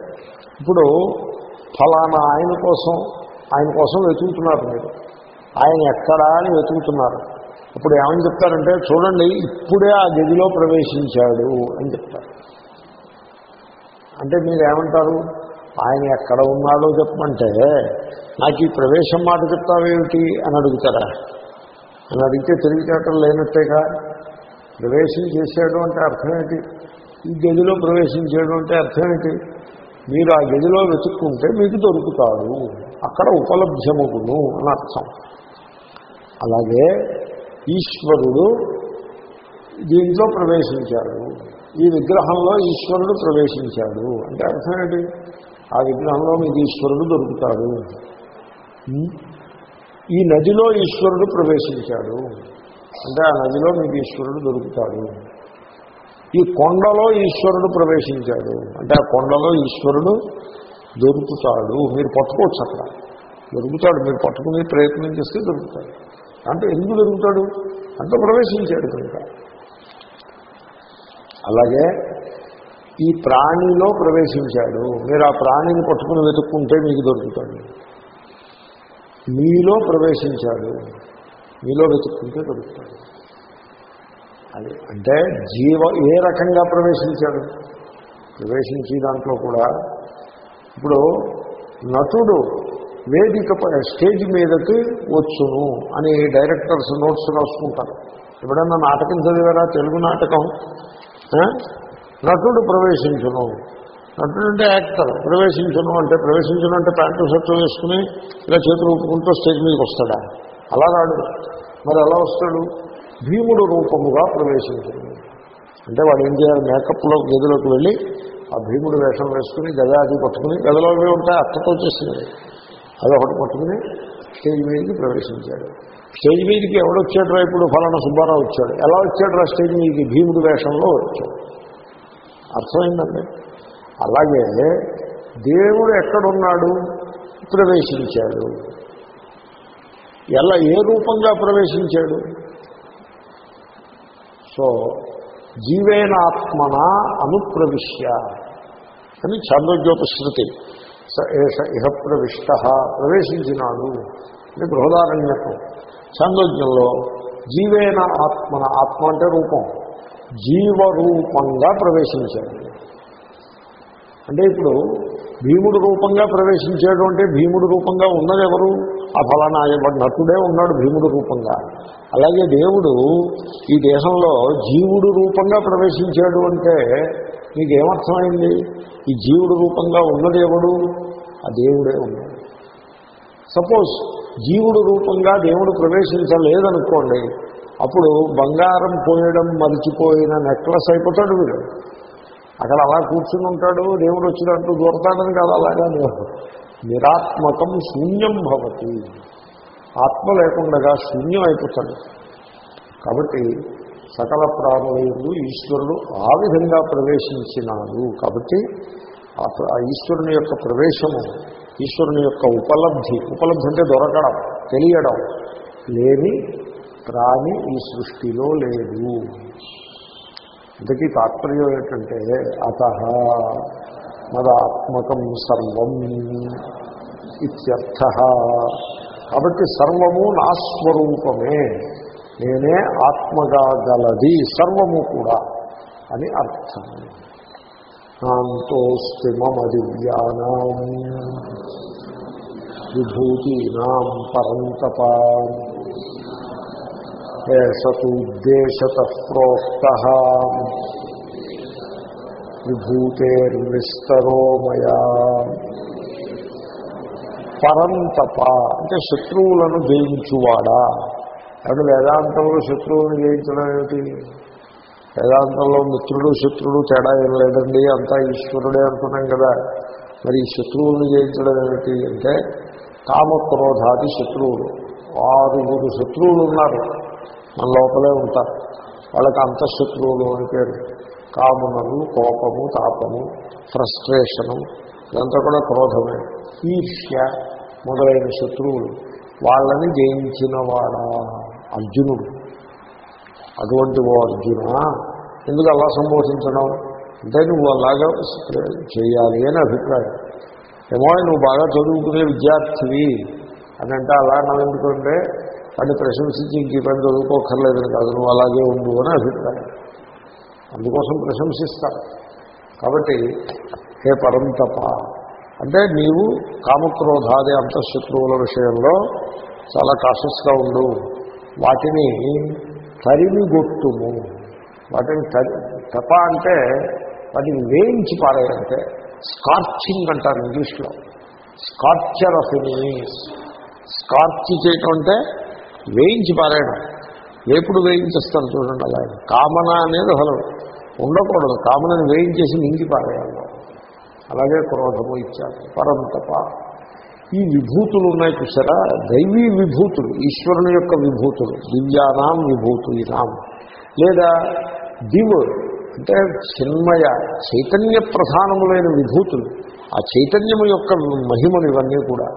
ఇప్పుడు ఫలానా ఆయన కోసం ఆయన కోసం వెతుకుతున్నారు మీరు. ఆయన ఎక్కడా అని వెతుకుతున్నారు. అప్పుడు ఏమని చెప్తారంటే చూడండి ఇప్పుడే ఆ గదిలో ప్రవేశించాడు అని చెప్తారు. అంటే మీరు ఏమంటారు ఆయన ఎక్కడ ఉన్నాడో చెప్పమంటే నాకు ఈ ప్రవేశం మాట చెప్తావేమిటి? అని అడుగుతారా? అని అడిగితే తెలివితేటం లేనట్టేగా. ప్రవేశం చేశాడు అంటే అర్థమేంటి ఈ గదిలో ప్రవేశించాడు అంటే అర్థమేంటి మీరు ఆ గదిలో వెతుక్కుంటే మీకు దొరుకుతారు అక్కడ ఉపలభ్యమగును అని అర్థం. అలాగే ఈశ్వరుడు దీంట్లో ప్రవేశించాడు. ఈ విగ్రహంలో ఈశ్వరుడు ప్రవేశించాడు. అంటే అర్థం ఏంటి? ఆ విగ్రహంలో మీకు ఈశ్వరుడు దొరుకుతాడు. ఈ నదిలో ఈశ్వరుడు ప్రవేశించాడు. అంటే ఆ నదిలో మీకు ఈశ్వరుడు దొరుకుతాడు. ఈ కొండలో ఈశ్వరుడు ప్రవేశించాడు. అంటే ఆ కొండలో ఈశ్వరుడు దొరుకుతాడు. మీరు పట్టుకోవచ్చు అక్కడ. దొరుకుతాడు. మీరు పట్టుకునే ప్రయత్నం చేస్తే దొరుకుతాడు. అంటే ఎందుకు దొరుకుతాడు? అంత ప్రవేశించాడు కనుక. అలాగే ఈ ప్రాణిలో ప్రవేశించాడు. మీరు ఆ ప్రాణిని పట్టుకుని వెతుక్కుంటే మీకు దొరుకుతాడు. మీలో ప్రవేశించాడు. మీలో వెతుక్కుంటే దొరుకుతాడు. అది అంటే జీవ ఏ రకంగా ప్రవేశించాడు? ప్రవేశించి దాంట్లో కూడా ఇప్పుడు నటుడు వేదిక స్టేజ్ మీదకి వచ్చును అని డైరెక్టర్స్ నోట్స్ రాసుకుంటారు. ఎప్పుడన్నా నాటకం చదివారా? తెలుగు నాటకం? నటుడు ప్రవేశించును. నటుడు అంటే యాక్టర్. ప్రవేశించును అంటే ప్రవేశించును అంటే ప్యాంటు షర్టు వేసుకుని ఇలా చేతులు ఊపుకుంటూ స్టేజ్ మీదకి వస్తాడా? అలా రాడు. మరి ఎలా వస్తాడు? భీముడు రూపముగా ప్రవేశించును. అంటే వాడు ఏం చేయాలి? మేకప్లో గదిలోకి వెళ్ళి ఆ భీముడు వేషం వేసుకుని గద అది పట్టుకుని గదిలో ఉంటాయి అత్తతో చేసినవి అది ఒకటి పట్టుకుని స్టేజ్ మీదకి ప్రవేశించాడు. స్టేజ్ మీదకి ఎవడొచ్చాడు ఇప్పుడు? ఫలానా సుబ్బారావు వచ్చాడు. ఎలా వచ్చాడు రా స్టేజ్ మీదకి? భీముడు వేషంలో వచ్చాడు. అర్థమైందండి? అలాగే దేవుడు ఎక్కడున్నాడు? ప్రవేశించాడు. ఎలా ఏ రూపంగా ప్రవేశించాడు? సో జీవేనాత్మన అనుప్రవిశ్య అని చంద్రజ్యోతి శృతి స ఏష ఇహ ప్రవిష్ట ప్రవేశించినాడు అంటే బృహదారణ్యత్వం చాంద్రోజ్ఞంలో జీవేన ఆత్మన ఆత్మ అంటే రూపం జీవరూపంగా ప్రవేశించాడు. అంటే ఇప్పుడు భీముడు రూపంగా ప్రవేశించాడు అంటే భీముడు రూపంగా ఉన్నది ఎవరు ఆ ఫలానా నటుడే ఉన్నాడు భీముడు రూపంగా. అలాగే దేవుడు ఈ దేశంలో జీవుడు రూపంగా ప్రవేశించాడు అంటే మీకు ఏమర్థమైంది ఈ జీవుడు రూపంగా ఉన్నది ఎవడు? ఆ దేవుడే ఉన్నాడు. సపోజ్ జీవుడు రూపంగా దేవుడు ప్రవేశించలేదనుకోండి అప్పుడు బంగారం పోయడం మరిచిపోయిన నెక్లెస్ అయిపోతాడు వీడు. అక్కడ అలా కూర్చుని ఉంటాడు దేవుడు వచ్చినట్టు దూరతాడని కాదు అలాగా నిరాత్మకం శూన్యం భవతి. ఆత్మ లేకుండా శూన్యం అయిపోతాడు. కాబట్టి సకల ప్రాణులు ఈశ్వరుడు ఆ విధంగా ప్రవేశించినాడు. కాబట్టి ఆ ఆ ఈశ్వరుని యొక్క ప్రవేశము ఈశ్వరుని యొక్క ఉపలబ్ధి ఉపలబ్ధి అంటే దొరకడం తెలియడం లేని ప్రాణి ఈ సృష్టిలో లేదు. ఇంతకీ తాత్పర్యం ఏంటంటే అత మదాత్మకం సర్వం ఇత్యర్థ. కాబట్టి సర్వము నా స్వరూపమే. నేనే ఆత్మగా గలది సర్వము కూడా అని అర్థం. నాంతోస్తి మమ దివ్యానాం విభూతీనాం పరంతప. ఏషతూద్దేశత ప్రోక్త. విభూతేర్విస్తరో మయా. పరంతప అంటే శత్రువులను జయించువాడా? అప్పుడు వేదాంతంలో శత్రువులను జయించడం ఏమిటి? వేదాంతంలో మిత్రుడు శత్రుడు తేడా ఏం లేదండి అంతా ఈశ్వరుడే అనుకున్నాం కదా. మరి ఈ శత్రువులను జయించడం ఏమిటి అంటే కామక్రోధాది శత్రువులు. ఆరుగురు శత్రువులు ఉన్నారు మన లోపలే ఉంటారు. వాళ్ళకి అంతఃశత్రువులు అని పేరు. కామనలు కోపము తాపము ఫ్రస్ట్రేషను ఇదంతా కూడా క్రోధమే. ఈర్ష్య మొదలైన శత్రువులు. వాళ్ళని జయించిన వాడా? అర్జునుడు. అటువంటి ఓ అర్జున? ఎందుకు అలా సంబోధించడం? అంటే నువ్వు అలాగా చేయాలి అని అభిప్రాయం. ఏమో నువ్వు బాగా చదువుకునే విద్యార్థివి అని అంటే అలా ఎందుకంటే వాడిని ప్రశంసించి ఇంక పని చదువుకోకర్లేదని కాదు నువ్వు అలాగే ఉండు అని అభిప్రాయం. అందుకోసం ప్రశంసిస్తారు కాబట్టి హే పరంతప అంటే నీవు కామక్రోధాది అంతఃశత్రువుల విషయంలో చాలా కాషస్గా ఉండు. వాటిని తరిమిగొట్టుము వాటిని తరి తప అంటే వాటిని వేయించి పారేయంటే స్కార్చింగ్ అంటారు ఇంగ్లీష్లో. స్కార్చర్ ఆఫ్ ఎనీస్ స్కార్చ్ చేయటం అంటే వేయించి పారేయడం. ఎప్పుడు వేయించేస్తారు చూడండి అలా. కామన అనేది అసలు ఉండకూడదు. కామనని వేయించేసి మింగి పారేయాలి. అలాగే క్రోధము ఇచ్చారు పరంతప ఈ విభూతులు ఉన్నాయి చూసారా దైవీ విభూతులు ఈశ్వరుని యొక్క విభూతులు దివ్యానాం విభూతునాం లేదా దివ్ అంటే చిన్మయ చైతన్య ప్రధానములైన విభూతులు. ఆ చైతన్యము యొక్క మహిమలు ఇవన్నీ కూడా.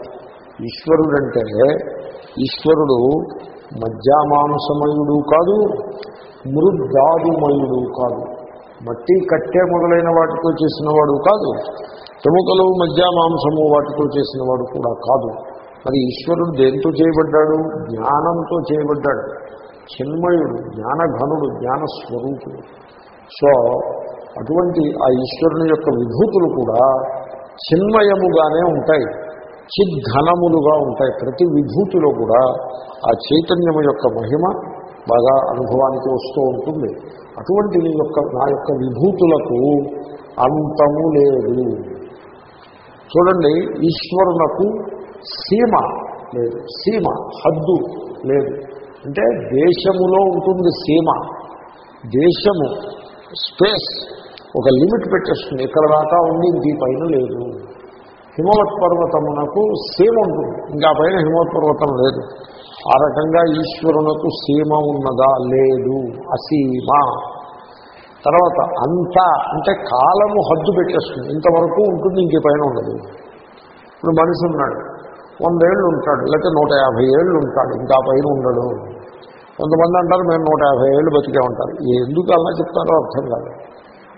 ఈశ్వరుడంటే ఈశ్వరుడు మధ్యామాంసమయుడు కాదు మృద్దాదుమయుడు కాదు. మట్టి కట్టె మొదలైన వాటితో చేసిన వాడు కాదు. ఎముకలు మధ్యామాంసము వాటితో చేసిన వాడు కూడా కాదు. మరి ఈశ్వరుడు దేంతో చేయబడ్డాడు? జ్ఞానంతో చేయబడ్డాడు. చిన్మయుడు జ్ఞానఘనుడు జ్ఞానస్వరూపుడు. సో అటువంటి ఆ ఈశ్వరుని యొక్క విభూతులు కూడా చిన్మయముగానే ఉంటాయి. చిద్ఘనములుగా ఉంటాయి. ప్రతి విభూతిలో కూడా ఆ చైతన్యము యొక్క మహిమ బాగా అనుభవానికి వస్తూ ఉంటుంది. అటువంటి నీ యొక్క నా యొక్క విభూతులకు అంతము లేదు. చూడండి ఈశ్వరునకు సీమ లేదు. సీమ హద్దు లేదు. అంటే దేశములో ఉంటుంది సీమ. దేశము స్పేస్ ఒక లిమిట్ పెట్టేస్తుంది. ఇక్కడ దాకా ఉంది? ఇంక పైన లేదు. హిమవత్ పర్వతమునకు సీమ ఉంటుంది. ఇంకా పైన హిమవత్ పర్వతం లేదు. ఆ రకంగా ఈశ్వరునకు సీమ ఉన్నదా? లేదు. అసీమ. తర్వాత అంత అంటే కాలము హద్దు పెట్టేస్తుంది. ఇంతవరకు ఉంటుంది ఇంకే పైన ఉండదు. ఇప్పుడు మనిషి ఉన్నాడు వందేళ్ళు ఉంటాడు లేకపోతే నూట యాభై ఏళ్ళు ఉంటాడు ఇంకా పైన ఉండడు. కొంతమంది అంటారు మేము నూట యాభై ఏళ్ళు బతికే ఉంటారు. ఎందుకు అలా చెప్తారో అర్థం కాదు.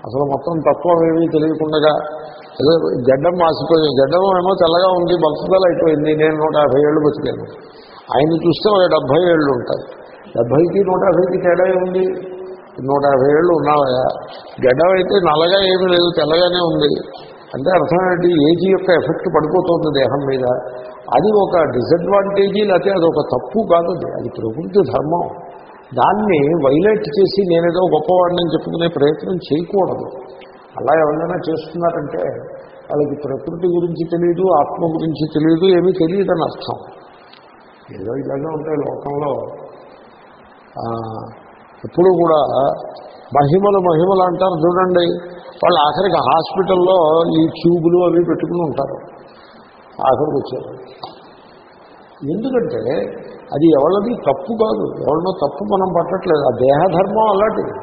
అసలు మొత్తం తత్వం ఏమీ తెలియకుండా ఏదో గడ్డం మాసిపోయింది గడ్డం ఏమో తెల్లగా ఉంది బలసదలు అయిపోయింది నేను నూట యాభై ఏళ్ళు బతికాను. ఆయన చూస్తే ఒక డెబ్భై ఏళ్ళు ఉంటాయి డెబ్భైకి నూట యాభైకి తేడా ఉంది నూట యాభై ఏళ్ళు ఉన్నావయా గడ్డం అయితే నల్లగా ఏమీ లేదు తెల్లగానే ఉంది. అంటే అర్థం ఏంటి? ఏజీ యొక్క ఎఫెక్ట్ పడిపోతుంది దేహం మీద. అది ఒక డిసడ్వాంటేజీ లేకపోతే అది ఒక తప్పు కాదు అది అది ప్రకృతి ధర్మం. దాన్ని వైలేట్ చేసి నేనేదో గొప్పవాడిని చెప్పుకునే ప్రయత్నం చేయకూడదు. అలా ఎవరైనా చేస్తున్నారంటే వాళ్ళకి ప్రకృతి గురించి తెలియదు ఆత్మ గురించి తెలియదు ఏమీ తెలియదని అర్థం. ఏదో ఇలాగే ఉంటాయి లోకంలో. ఎప్పుడు కూడా మహిమలు మహిమలు అంటారు చూడండి. వాళ్ళు ఆఖరికి హాస్పిటల్లో ఈ ట్యూబులు అవి పెట్టుకుని ఉంటారు. ఆఖరికి వచ్చారు ఎందుకంటే అది ఎవరిది తప్పు కాదు. ఎవరినో తప్పు మనం పట్టట్లేదు. ఆ దేహధర్మం అలాంటిది.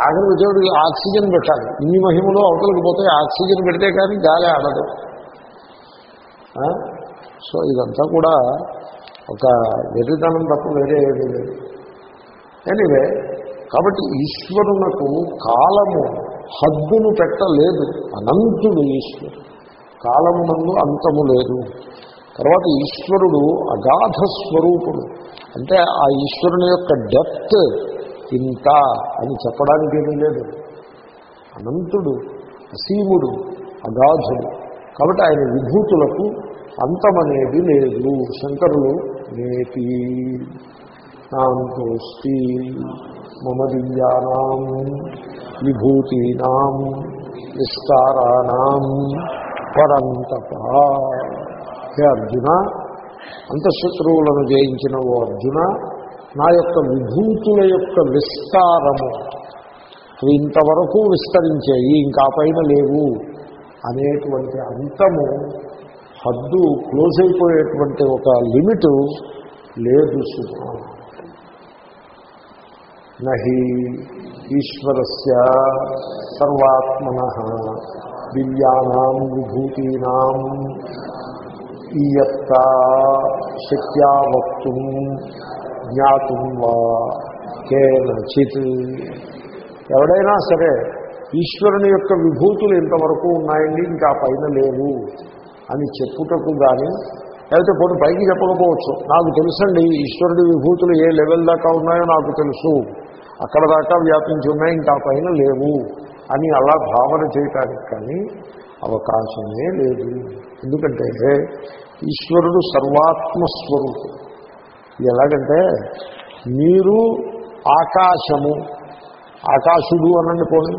ఆఖరికి వచ్చేవాడికి ఆక్సిజన్ పెట్టాలి. ఇన్ని మహిమలు అవతలకి పోతే ఆక్సిజన్ పెడితే కానీ గాలి ఆడదు. సో ఇదంతా కూడా ఒక వెర్రితనం తప్ప వేరే ఏమీ లేదు. ఎనివే కాబట్టి ఈశ్వరునకు కాలము హద్దును పెట్టలేదు. అనంతుడు ఈశ్వరుడు. కాలమునందు అంతము లేదు. తర్వాత ఈశ్వరుడు అగాధ స్వరూపుడు. అంటే ఆ ఈశ్వరుని యొక్క డెప్త్ ఇంత అని చెప్పడానికి ఏమీ లేదు. అనంతుడు అసీముడు అగాధుడు. కాబట్టి ఆయన విభూతులకు అంతమనేది లేదు. శంకరులు నేతి నాంతోస్తి మమ దివ్యానాం విభూతీనాం విస్తారాణం పరంతప. హే అర్జున అంతఃశత్రువులను జయించిన ఓ అర్జున నా యొక్క విభూతుల యొక్క విస్తారము అవి ఇంతవరకు విస్తరించాయి ఇంకా పైన లేవు అనేటువంటి అంతము హద్దు క్లోజ్ అయిపోయేటువంటి ఒక లిమిట్ లేదు సుమా. నహి ఈశ్వరస్య సర్వాత్మన దివ్యానాం విభూతీనాం ఈయత్త శక్యా వక్తుం జ్ఞాతుం వా కేనచిత్. ఎవడైనా సరే ఈశ్వరుని యొక్క విభూతులు ఇంతవరకు ఉన్నాయండి ఇంకా పైన లేవు అని చెప్పుటకు కానీ లేకపోతే పోటీ పైకి చెప్పకపోవచ్చు. నాకు తెలుసండి ఈశ్వరుడి విభూతులు ఏ లెవెల్ దాకా ఉన్నాయో నాకు తెలుసు. అక్కడ దాకా వ్యాపించి ఉన్నాయి ఇంకా పైన లేవు అని అలా భావన చేయటానికి కానీ అవకాశమే లేదు. ఎందుకంటే ఈశ్వరుడు సర్వాత్మస్వరూపుడు ఎలాగంటే మీరు ఆకాశము. ఆకాశుడు అనండి పోనీ.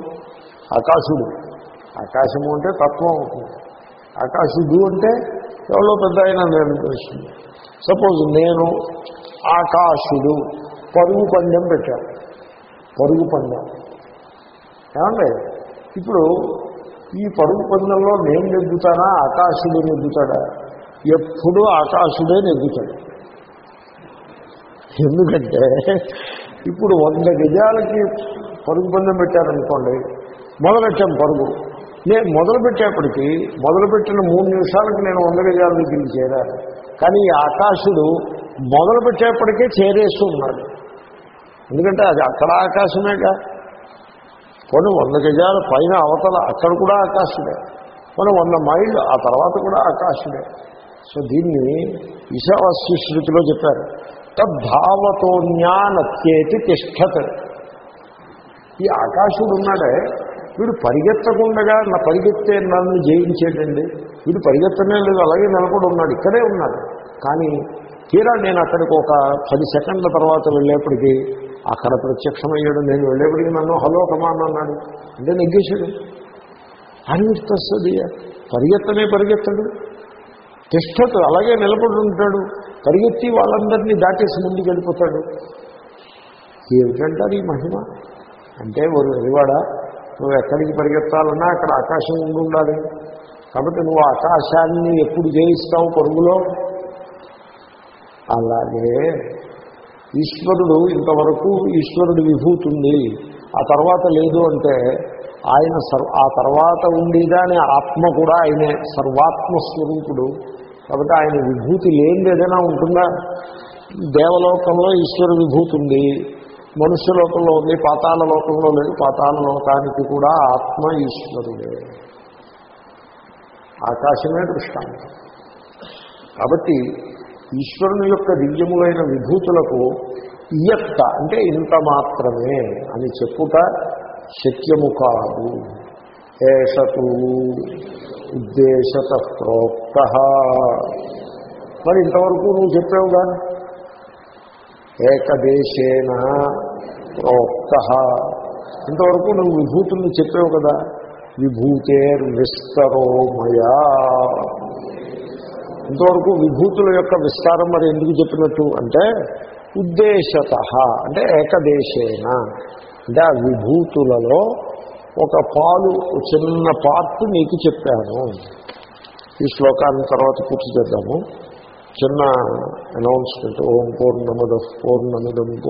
ఆకాశుడు. ఆకాశము అంటే తత్వం అవుతుంది. ఆకాశుడు అంటే ఎవరో పెద్ద అయినా నేను తెలుస్తుంది సపోజ్ నేను ఆకాశుడు పరుగు పందెం పెట్టాను పరుగు పందెం. ఏమండి? ఇప్పుడు ఈ పరుగు పందెంలో నేను నెగ్గుతానా? ఆకాశుడు నెగ్గుతాడా? ఎప్పుడూ ఆకాశుడే నెగ్గుతాడు. ఎందుకంటే ఇప్పుడు వంద గజాలకి పరుగు పందెం పెట్టారనుకోండి మొదలెట్టాం పరుగు. నేను మొదలుపెట్టేప్పటికీ మొదలుపెట్టిన మూడు నిమిషాలకి నేను వంద గజాల దగ్గరికి చేరాను. కానీ ఆకాశుడు మొదలుపెట్టేప్పటికే చేరేస్తున్నాడు ఎందుకంటే అది అక్కడ ఆకాశమేగా. కొన్ని వంద గజాల పైన అవతల అక్కడ కూడా ఆకాశమే. మనం వంద మైళ్ళు ఆ తర్వాత కూడా ఆకాశమే. సో దీన్ని ఈశావాస్య శృతిలో చెప్పారు. తద్భావతోన్యానత్యేతి తిష్టత్. ఈ ఆకాశుడు ఉన్నాడే వీడు పరిగెత్తకుండగా నా పరిగెత్తే నన్ను జయించేటండి. వీడు పరిగెత్తనే లేదు అలాగే నిలబడి ఉన్నాడు ఇక్కడే ఉన్నాడు. కానీ తీరా నేను అక్కడికి ఒక పది సెకండ్ల తర్వాత వెళ్ళేప్పటికీ అక్కడ ప్రత్యక్షమయ్యాడు. నేను వెళ్ళేప్పటికీ నన్ను హలో కమాన్ అన్నాడు. అంటే నెగ్గేశాడు. అనిపిస్తుంది పరిగెత్తనే పరిగెత్తడు. తిష్టత అలాగే నిలబడి ఉంటాడు. పరిగెత్తి వాళ్ళందరినీ దాటేసి ముందుకు వెళ్ళిపోతాడు ఏమిటంటారు ఈ మహిమ? అంటే ఒక వెలివాడ నువ్వు ఎక్కడికి పరిగెత్తాలన్నా అక్కడ ఆకాశం ఉండి ఉండాలి కాబట్టి నువ్వు ఆకాశాన్ని ఎప్పుడు జయిస్తావు? పరుగులో. అలాగే ఈశ్వరుడు ఇంతవరకు ఈశ్వరుడు విభూతి ఉంది. ఆ తర్వాత లేదు అంటే ఆయన సర్వ ఆ తర్వాత ఉండేదాని ఆత్మ కూడా ఆయనే సర్వాత్మస్వరూపుడు. కాబట్టి ఆయన విభూతి లేని ఏదైనా ఉంటుందా? దేవలోకంలో ఈశ్వర విభూతి ఉంది. మనుష్య లోకంలో ఉంది పాతాల లోకంలో లేదు. పాతాల లోకానికి కూడా ఆత్మ ఈశ్వరుడే. ఆకాశమే దృష్టాంతం. కాబట్టి ఈశ్వరుని యొక్క దివ్యములైన విభూతులకు ఇయత్త అంటే ఇంత మాత్రమే అని చెప్పుట శక్యము కాదు. ఏషతు ఉద్దేశత ప్రోక్త. మరి ఇంతవరకు నువ్వు చెప్పావుగా? ఏకదేశేన ప్రోక్త. ఇంతవరకు నువ్వు విభూతుల్ని చెప్పావు కదా? విభూతేర్విస్తరోమయా. ఇంతవరకు విభూతుల యొక్క విస్తారం మరి ఎందుకు చెప్పినట్టు అంటే ఉద్దేశత అంటే ఏకదేశేన. అంటే ఆ విభూతులలో ఒక పాలు చిన్న పార్ట్ నీకు చెప్పాను. ఈ శ్లోకాన్ని తర్వాత పూర్తి చేద్దాము. చిన్న అనౌన్స్మెంట్ ఓం పూర్ణమద పూర్ణమిదం